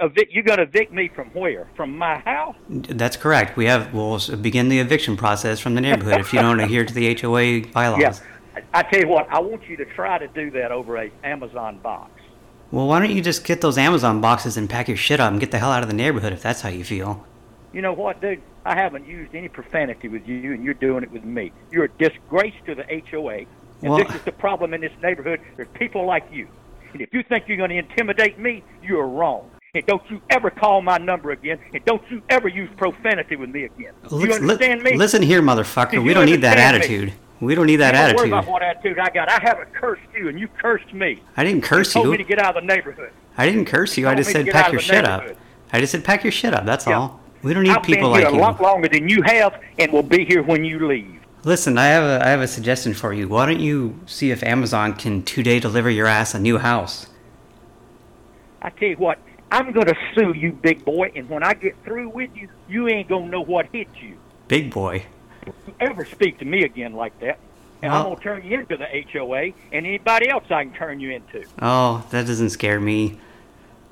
Evict, you're going to evict me from where? From my house? That's correct. We have we'll begin the eviction process from the neighborhood if you don't adhere to the HOA bylaws. Yeah. I I tell you what, I want you to try to do that over a Amazon box. Well, why don't you just get those Amazon boxes and pack your shit up and get the hell out of the neighborhood if that's how you feel? You know what, dude? I haven't used any profanity with you, and you're doing it with me. You're a disgrace to the HOA, and Well- this is the problem in this neighborhood. There's people like you, and if you think you're going to intimidate me, you're wrong. And don't you ever call my number again, and don't you ever use profanity with me again. you understand me? Listen here, motherfucker. We don't need that me? attitude. We don't need that you don't attitude. Worry about what attitude I got. I haven't cursed you, and you cursed me. I didn't curse you. Told you. me to get out of the neighborhood. I didn't curse you. I just said pack your shit up. I just said pack your shit up. That's Yeah. all. We don't need I've people been here a lot longer than you have, and will be here when you leave. Listen, I have a I have a suggestion for you. Why don't you see if Amazon can two day deliver your ass a new house? I tell you what, I'm gonna sue you, big boy, and when I get through with you, you ain't gonna know what hit you. Big boy. You ever speak to me again like that, and I'm gonna turn you into the HOA and anybody else I can turn you into. Oh, that doesn't scare me.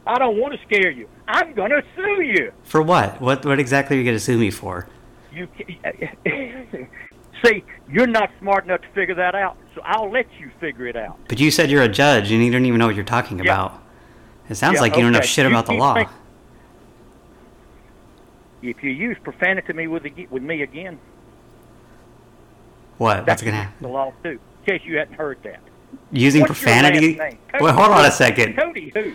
I don't want to scare you. I'm gonna sue you. For what? What what exactly are you gonna sue me for? You see, you're not smart enough to figure that out, so I'll let you figure it out. But you said you're a judge and you don't even know what you're talking Yeah. about. It sounds Yeah, like you don't know okay. shit about the law. If you use profanity to me with with me again, What? What's that's gonna happen? the law too. In case you hadn't heard that. Using What's profanity? Wait, hold on a second. Cody, who?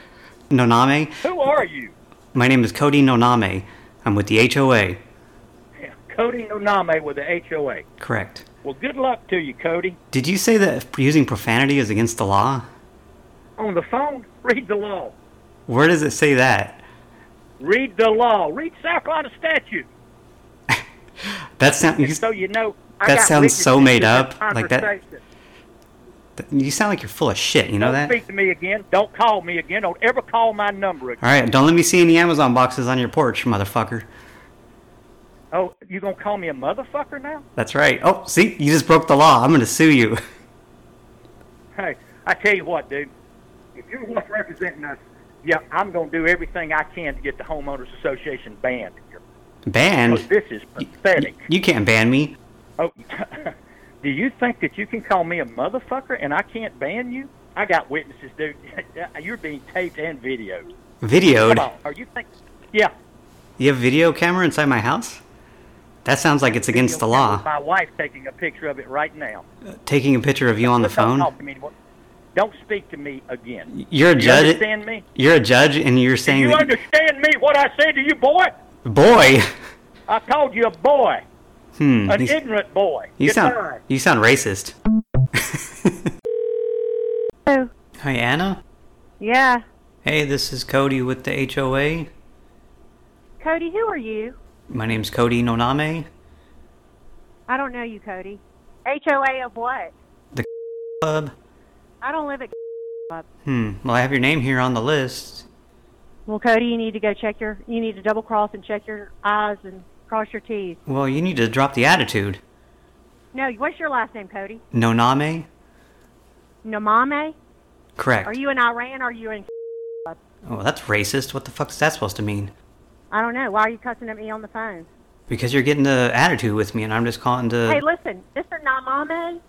Noname? Who are you? My name is Cody Noname. I'm with the HOA. Cody Noname with the HOA. Correct. Well, good luck to you, Cody. Did you say that using profanity is against the law? On the phone, read the law. Where does it say that? Read the law. Read South Carolina statute. That sounds. So you know. I that sounds so made up, like that- You sound like you're full of shit. You know don't that? speak to me again. Don't call me again. Don't ever call my number again. All right. Don't let me see any Amazon boxes on your porch, motherfucker. Oh, you gonna call me a motherfucker now? That's right. Oh, see, you just broke the law. I'm gonna sue you. Hey, I tell you what, dude. If you're what's representing us, yeah, I'm gonna do everything I can to get the homeowners association banned. Banned? Because this is pathetic. You can't ban me. Oh, do you think that you can call me a motherfucker and I can't ban you? I got witnesses, dude. You're being taped and videoed. Videoed? On, are you think? Yeah. You have a video camera inside my house? That sounds like it's against the law. My wife taking a picture of it right now. Uh, taking a picture of you on the phone? Don't speak to me again. You're a You judge. understand me? You're a judge, and you're Do saying you that. understand me? What I said to you, boy? Boy. I called you a boy, Hmm. an You, ignorant boy. you Get sound. mine. You sound racist. Hello. Hi, Anna. Yeah. Hey, this is Cody with the HOA. Cody, who are you? My name's Cody Noname. I don't know you, Cody. HOA of what? The club. I don't live at club. Hmm. Well, I have your name here on the list. Well, Cody, you need to go check your. You need to double cross and check your I's and cross your T's. Well, you need to drop the attitude. No, what's your last name, Cody? Noname? Namame? Correct. Are you in Iran or are you in club? Oh, that's racist. What the fuck is that supposed to mean? I don't know. Why are you cussing at me on the phone? Because you're getting the attitude with me, and I'm just calling to. hey, listen, Mr. Namame,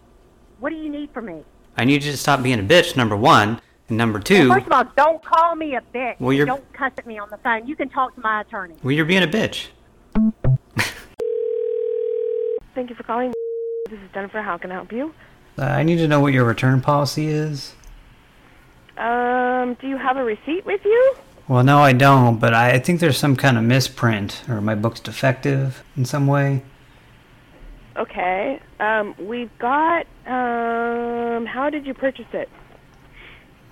what do you need from me? I need you to stop being a bitch, number one. And number two, Well, first of all, don't call me a bitch. Well, you're- Don't cuss at me on the phone. You can talk to my attorney. well, you're being a bitch. Thank you for calling. This is Jennifer. How can I help you? Uh, I need to know what your return policy is. Um, do you have a receipt with you? Well, no, I don't, but I, I think there's some kind of misprint, or my book's defective in some way. Okay. Um, we've got. Um, how did you purchase it?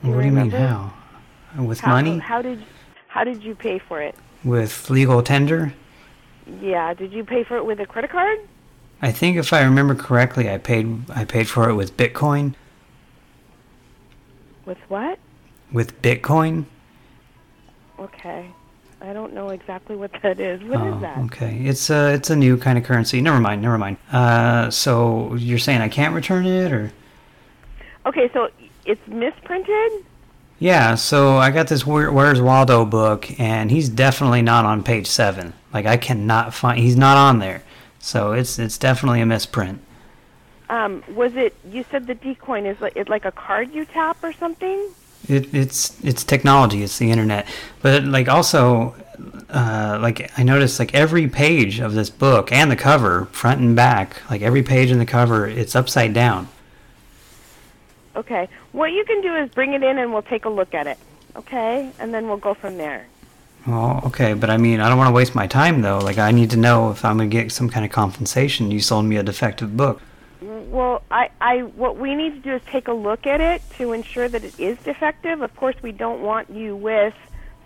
what do you mean, how? With how, money? How did How did you pay for it? With legal tender? Yeah. Did you pay for it with a credit card? I think if I remember correctly, I paid I paid for it with Bitcoin. With what? With Bitcoin? Okay. I don't know exactly what that is. What is oh, that? okay. It's a it's a new kind of currency. Never mind. Never mind. Uh, so you're saying I can't return it, or? Okay, so it's misprinted. Yeah. So I got this Where, Where's Waldo book, and he's definitely not on page seven. Like I cannot find. He's not on there. So it's it's definitely a misprint. Um, was it? You said the decoin is like it like a card you tap or something? It, it's it's technology. It's the internet. But like also, uh, like I noticed like every page of this book and the cover, front and back, like every page in the cover, it's upside down. Okay. What you can do is bring it in and we'll take a look at it. Okay? And then we'll go from there. Well, okay, but I mean, I don't want to waste my time though. Like I need to know if I'm gonna get some kind of compensation. You sold me a defective book. Well, I, I, what we need to do is take a look at it to ensure that it is defective. Of course, we don't want you with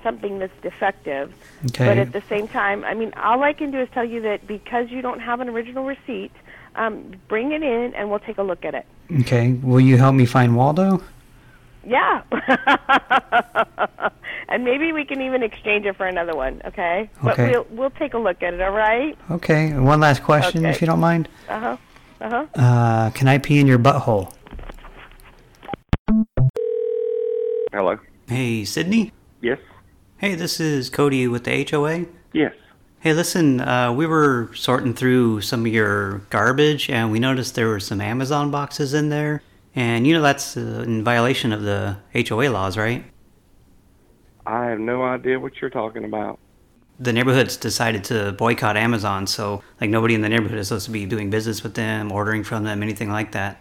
something that's defective. Okay. But at the same time, I mean, all I can do is tell you that because you don't have an original receipt, um, bring it in and we'll take a look at it. Okay. Will you help me find Waldo? Yeah. and maybe we can even exchange it for another one, okay? okay? But we'll we'll take a look at it, all right? Okay. and One last question, if you don't mind. Uh-huh. Uh-huh. Uh, can I pee in your butthole? Hello. Hey, Sydney? Yes. Hey, this is Cody with the HOA. Yes. Hey, listen, uh, we were sorting through some of your garbage and we noticed there were some Amazon boxes in there. And you know that's uh, in violation of the HOA laws, right? I have no idea what you're talking about. The neighborhood's decided to boycott Amazon, so like nobody in the neighborhood is supposed to be doing business with them, ordering from them, anything like that.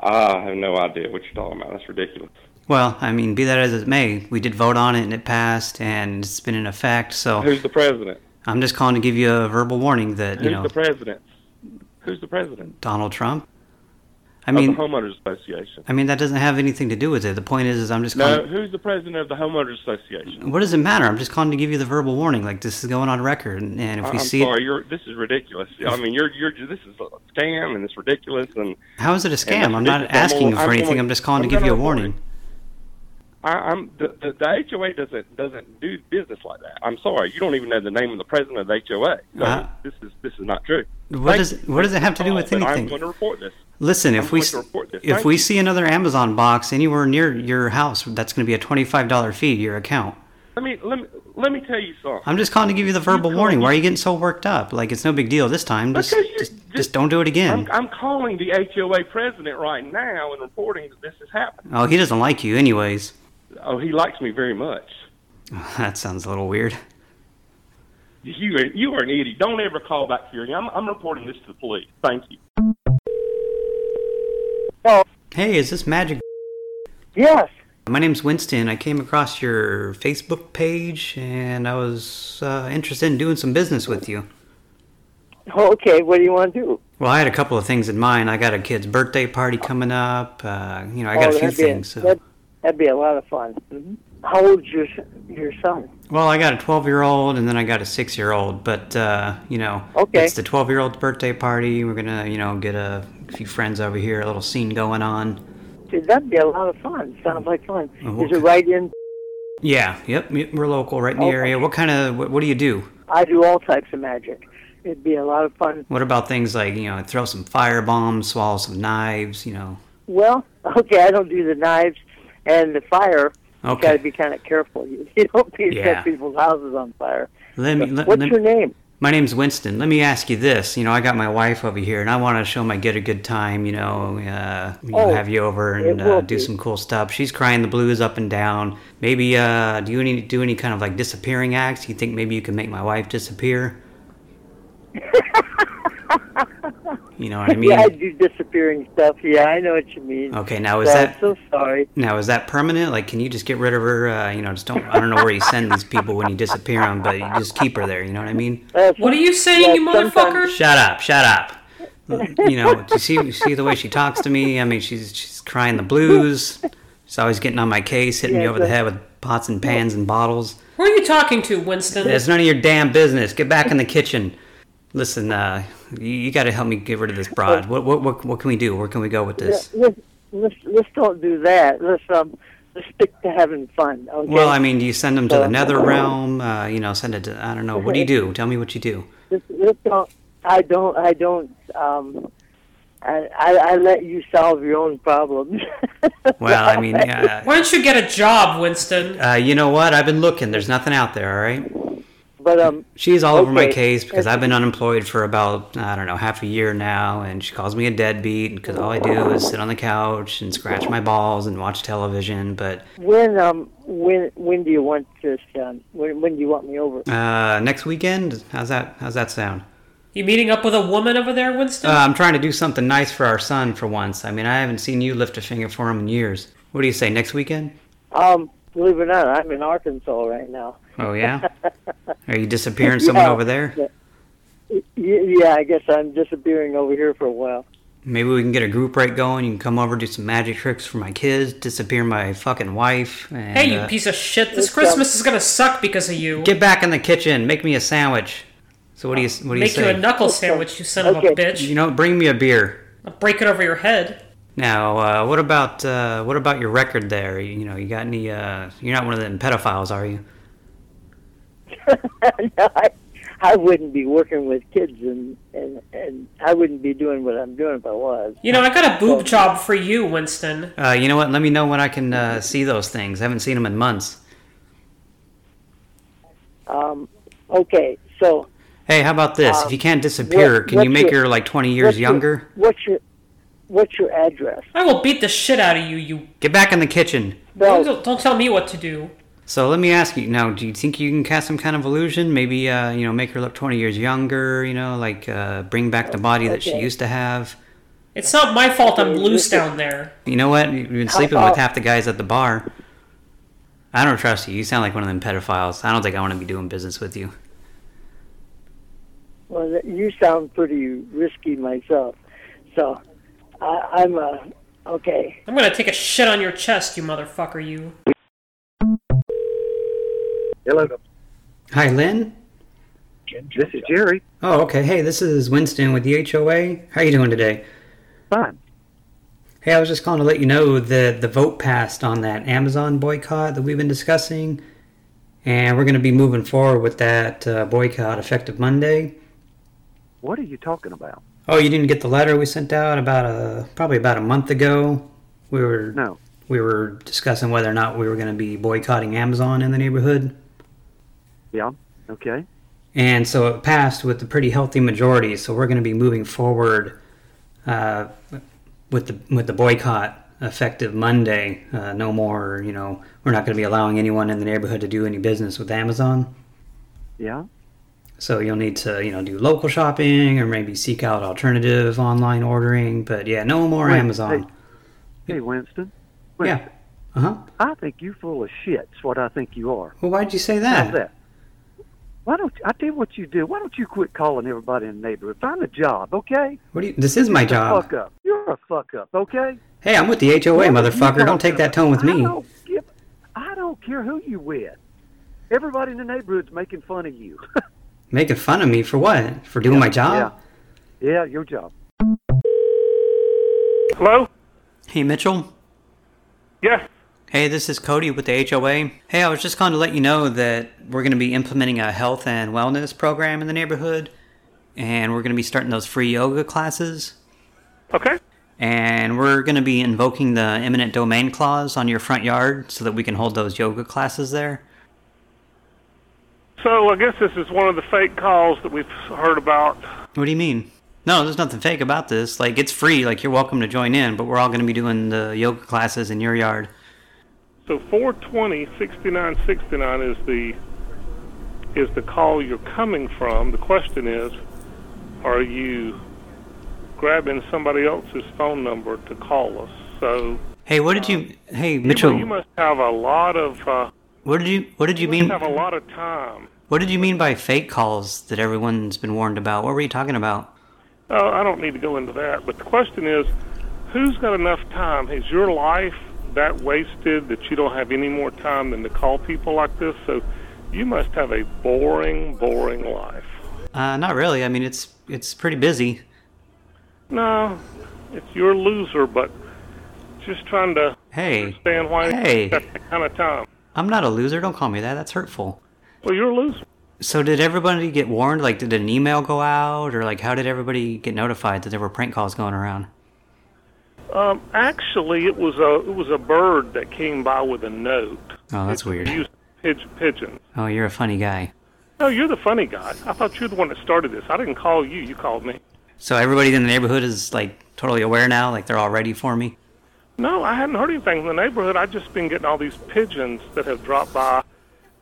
I have no idea what you're talking about. That's ridiculous. Well, I mean, be that as it may, we did vote on it and it passed and it's been in effect, so Who's the president? I'm just calling to give you a verbal warning that, Who's you know, Who's the president? Who's the president? Donald Trump. I mean, the homeowners association. I mean that doesn't have anything to do with it. The point is, is I'm just No, calling. who's the president of the homeowners association? What does it matter? I'm just calling to give you the verbal warning. Like this is going on record, and, if I- we I'm see sorry, it, this is ridiculous. I mean, you're you're this is a scam and it's ridiculous and how is it a scam? I'm not asking you I'm for going- anything. I'm just calling I'm to give you a warning. I, I'm the, the the HOA doesn't doesn't do business like that. I'm sorry, you don't even know the name of the president of the HOA. So Uh, this is this is not true. What does what does it have to do Oh, with but I'm anything? going to report this. Listen, I'm if we going s- to report this. if we see another Amazon box anywhere near your house, that's going to be a twenty five dollar fee to your account. Let me let me let me tell you something. I'm just calling to give you the verbal warning. Why are you getting so worked up? Like it's no big deal this time. Just just, just don't do it again. I'm, I'm calling the HOA president right now and reporting that this has happened. Oh, he doesn't like you, anyways. Oh, he likes me very much. That sounds a little weird. You are, you are an idiot. Don't ever call back here. I'm, I'm reporting this to the police. Thank you. Hey, is this Magic? Yes. My name's Winston. I came across your Facebook page and I was uh, interested in doing some business with you. Okay, what do you want to do? Well, I had a couple of things in mind. I got a kid's birthday party coming up. Uh, you know, I got oh, a few that'd be things. so- that, that'd be a lot of fun. hmm How old's your your son? Well, I got a 12 year old and then I got a 6 year old, but, uh, you know, Okay. it's the 12 year old's birthday party. We're going to, you know, get a few friends over here, a little scene going on. Dude, that'd be a lot of fun. Sounds like fun. Oh, Is it right in? Yeah, yep, yep, we're local, right in the Okay. area. What kind of, what, what do you do? I do all types of magic. It'd be a lot of fun. What about things like, you know, throw some fire bombs, swallow some knives, you know? Well, okay, I don't do the knives and the fire. You got to be kind of careful. You, you don't be Yeah. set people's houses on fire. Let me, let, What's let- your name? My name's Winston. Let me ask you this. You know, I got my wife over here, and I want to show my get a good time. You know, uh, you know, Oh, have you over and uh, do be. some cool stuff. She's crying the blues up and down. Maybe uh, do you any do any kind of like disappearing acts? You think maybe you can make my wife disappear? you know what I mean? yeah, I do disappearing stuff. Yeah, I know what you mean. Okay, now is So, that I'm so sorry. now is that permanent? Like, can you just get rid of her? Uh, you know, just don't. I don't know where you send these people when you disappear them, but you just keep her there. You know what I mean? What are you saying, you motherfucker? Shut up! Shut up! You know, do you see you see the way she talks to me? I mean, she's she's crying the blues. She's always getting on my case, hitting me Yeah, over the head with pots and pans and bottles. Who are you talking to, Winston? It's none of your damn business. Get back in the kitchen. Listen, uh, you, you got to help me get rid of this broad. What, what what what can we do? Where can we go with this? Let's, let's, let's don't do that. Let's um let's stick to having fun. Okay. Well, I mean, do you send them to So- the nether realm? Uh, you know, send it to I don't know. What do you do? Tell me what you do. Let's, let's don't. I don't. I don't. Um, I, I I let you solve your own problems. Well, I mean, uh, Why don't you get a job, Winston? uh, you know what? I've been looking. There's nothing out there. All right. But um, She's all over my case because I've been unemployed for about I don't know half a year now, and she calls me a deadbeat because all I do is sit on the couch and scratch my balls and watch television. But when um when when do you want this done? When when do you want me over? uh, next weekend, how's that? How's that sound? You meeting up with a woman over there, Winston? Uh, I'm trying to do something nice for our son for once. I mean, I haven't seen you lift a finger for him in years. What do you say? Next weekend? Um, believe it or not, I'm in Arkansas right now. Oh yeah. Are you disappearing someone Yeah. over there? Y- Yeah, I guess I'm disappearing over here for a while. Maybe we can get a group rate going. You can come over, do some magic tricks for my kids, disappear my fucking wife. And, Hey, you uh, piece of shit! This Christmas is gonna suck because of you. Get back in the kitchen. Make me a sandwich. So what do you what do you Make say? you a knuckle sandwich, you son of a bitch. You know, bring me a beer. I'll break it over your head. Now, uh, what about uh, what about your record there? You, you know, you got any? Uh, you're not one of them pedophiles, are you? no, I, I wouldn't be working with kids, and, and and I wouldn't be doing what I'm doing if I was. You know, I got a boob job for you, Winston. Uh, you know what? Let me know when I can uh, see those things. I haven't seen them in months. Um, okay, so Hey, how about this? Um, if you can't disappear, what- can you make your- her like 20 years what's your- younger? what's your what's your address? I will beat the shit out of you. You Get back in the kitchen. don't, don't tell me what to do. So let me ask you now: Do you think you can cast some kind of illusion? Maybe uh, you know, make her look 20 years younger. You know, like uh, bring back the body that she used to have. It's not my fault. I'm loose down there. You know what? You've been sleeping with half the guys at the bar. I don't trust you. You sound like one of them pedophiles. I don't think I want to be doing business with you. Well, you sound pretty risky myself, so I, I'm uh, okay. I'm gonna take a shit on your chest, you motherfucker. You. Hello, Hi, Lynn. this is Jerry. Oh, okay. Hey, this is Winston with the HOA. How are you doing today? Fine. Hey, I was just calling to let you know that the vote passed on that Amazon boycott that we've been discussing, and we're going to be moving forward with that uh, boycott effective Monday. What are you talking about? Oh, you didn't get the letter we sent out about a probably about a month ago. We were no. We were discussing whether or not we were going to be boycotting Amazon in the neighborhood. Yeah. Okay. And so it passed with a pretty healthy majority. So we're going to be moving forward uh, with the with the boycott effective Monday. Uh, no more, you know, we're not going to be allowing anyone in the neighborhood to do any business with Amazon. Yeah. So you'll need to, you know, do local shopping or maybe seek out alternative online ordering. But yeah, no more Wait, Amazon. Hey, hey Winston. Yeah. Uh huh. I think you're full of shit. That's what I think you are. Well, why'd you say that? How's that? Why don't I tell you what you do? Why don't you quit calling everybody in the neighborhood? Find a job, okay? What do you? This is my You're a job. Fuck up. You're a fuck up, okay? Hey, I'm with the HOA, What motherfucker. Don't take that tone with I me. don't give. I don't care who you with. Everybody in the neighborhood's making fun of you. Making fun of me for what? For doing my job? Yeah. Yeah, your job. Hello? Hey, Mitchell. Yes. Hey, this is Cody with the HOA. Hey, I was just calling to let you know that we're going to be implementing a health and wellness program in the neighborhood, and we're going to be starting those free yoga classes. Okay. And we're going to be invoking the eminent domain clause on your front yard so that we can hold those yoga classes there. So I guess this is one of the fake calls that we've heard about. What do you mean? No, there's nothing fake about this. Like, it's free. Like, you're welcome to join in, but we're all going to be doing the yoga classes in your yard. So 420 6969 is the is the call you're coming from. The question is, are you grabbing somebody else's phone number to call us? So Hey, what did you? Hey, Mitchell. you must have a lot of uh, What did you? What did you must mean? have a lot of time. What did you mean by fake calls that everyone's been warned about? What were you talking about? Oh, I don't need to go into that. But the question is, who's got enough time? Is your life that wasted that you don't have any more time than to call people like this? So you must have a boring, boring life. Uh, not really. I mean, it's it's pretty busy. No, it's you're a loser, but just trying to Hey, understand why hey. you got that kind of time. I'm not a loser. Don't call me that. That's hurtful. Well, you're a loser. So did everybody get warned? Like, did an email go out, or like, how did everybody get notified that there were prank calls going around? Um, actually, it was a it was a bird that came by with a note. Oh, that's weird. Used pigeon, pigeon. Oh, you're a funny guy. No, you're the funny guy. I thought you were the one that started this. I didn't call you. You called me. So everybody in the neighborhood is like totally aware now. Like they're all ready for me. No, I hadn't heard anything from the neighborhood. I've just been getting all these pigeons that have dropped by.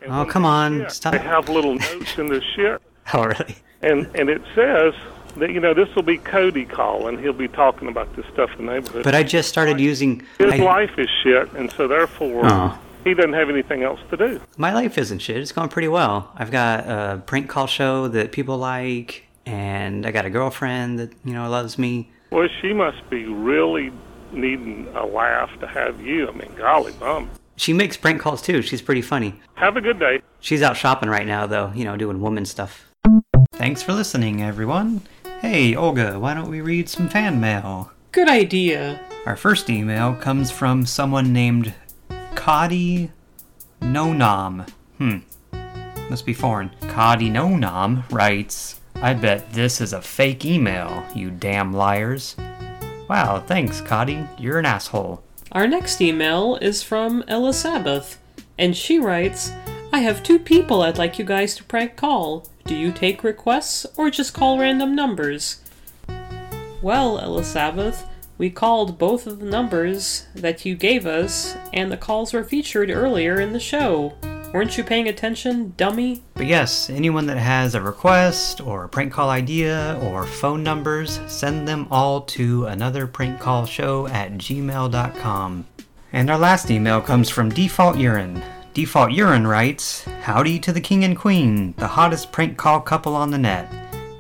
And Oh, come on, stop. They have little notes in the shit, Oh, really? and and it says that you know this will be Cody calling. He'll be talking about this stuff in the neighborhood. But I just started using. His I- life is shit, and so therefore Oh. he doesn't have anything else to do. My life isn't shit. It's going pretty well. I've got a prank call show that people like, and I got a girlfriend that you know loves me. Well, she must be really needing a laugh to have you. I mean, golly bum. She makes prank calls too. She's pretty funny. Have a good day. She's out shopping right now, though, you know, doing woman stuff. Thanks for listening, everyone. Hey, Olga, why don't we read some fan mail? Good idea. Our first email comes from someone named Kadi Nonam. Hmm. Must be foreign. Kadi Nonam writes, I bet this is a fake email, you damn liars. Wow, thanks, Kadi. You're an asshole. Our next email is from Ella Sabbath, and she writes, I have two people I'd like you guys to prank call. Do you take requests or just call random numbers? Well, Ella Sabbath, we called both of the numbers that you gave us, and the calls were featured earlier in the show. Weren't you paying attention, dummy? But yes, anyone that has a request or a prank call idea or phone numbers, send them all to another prank call show at gmail.com. And our last email comes from Default Urine. Default Urine writes, Howdy to the king and queen, the hottest prank call couple on the net.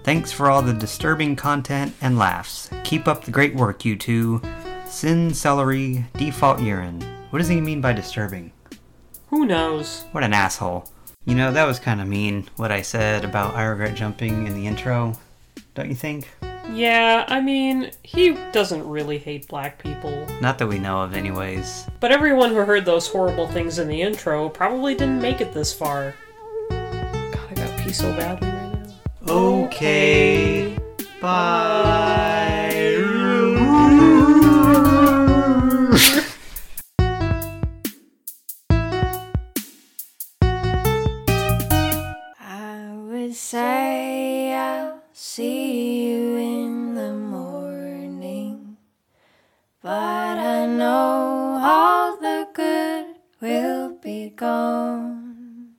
Thanks for all the disturbing content and laughs. Keep up the great work, you two. Sin Celery, Default Urine. What does he mean by disturbing? Who knows? What an asshole. You know, that was kind of mean, what I said about I regret jumping in the intro. Don't you think? Yeah, I mean, he doesn't really hate black people. Not that we know of, anyways. But everyone who heard those horrible things in the intro probably didn't make it this far. God, I gotta pee so badly right now. Okay. Bye. Gone.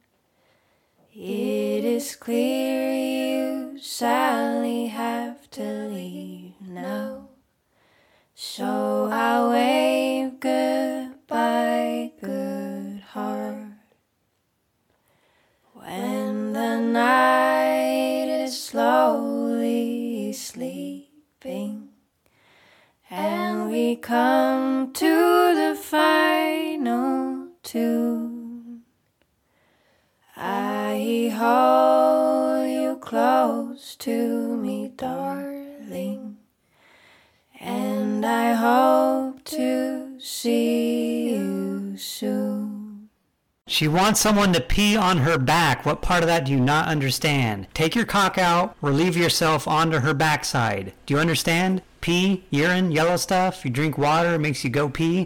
It is clear you sadly have to leave now, so I wave goodbye, good heart. When the night is slowly sleeping and we come to the final tune, I hold you close to me, darling, and I hope to see you soon. She wants someone to pee on her back. What part of that do you not understand? Take your cock out, relieve yourself onto her backside. Do you understand? Pee, urine, yellow stuff. You drink water, it makes you go pee.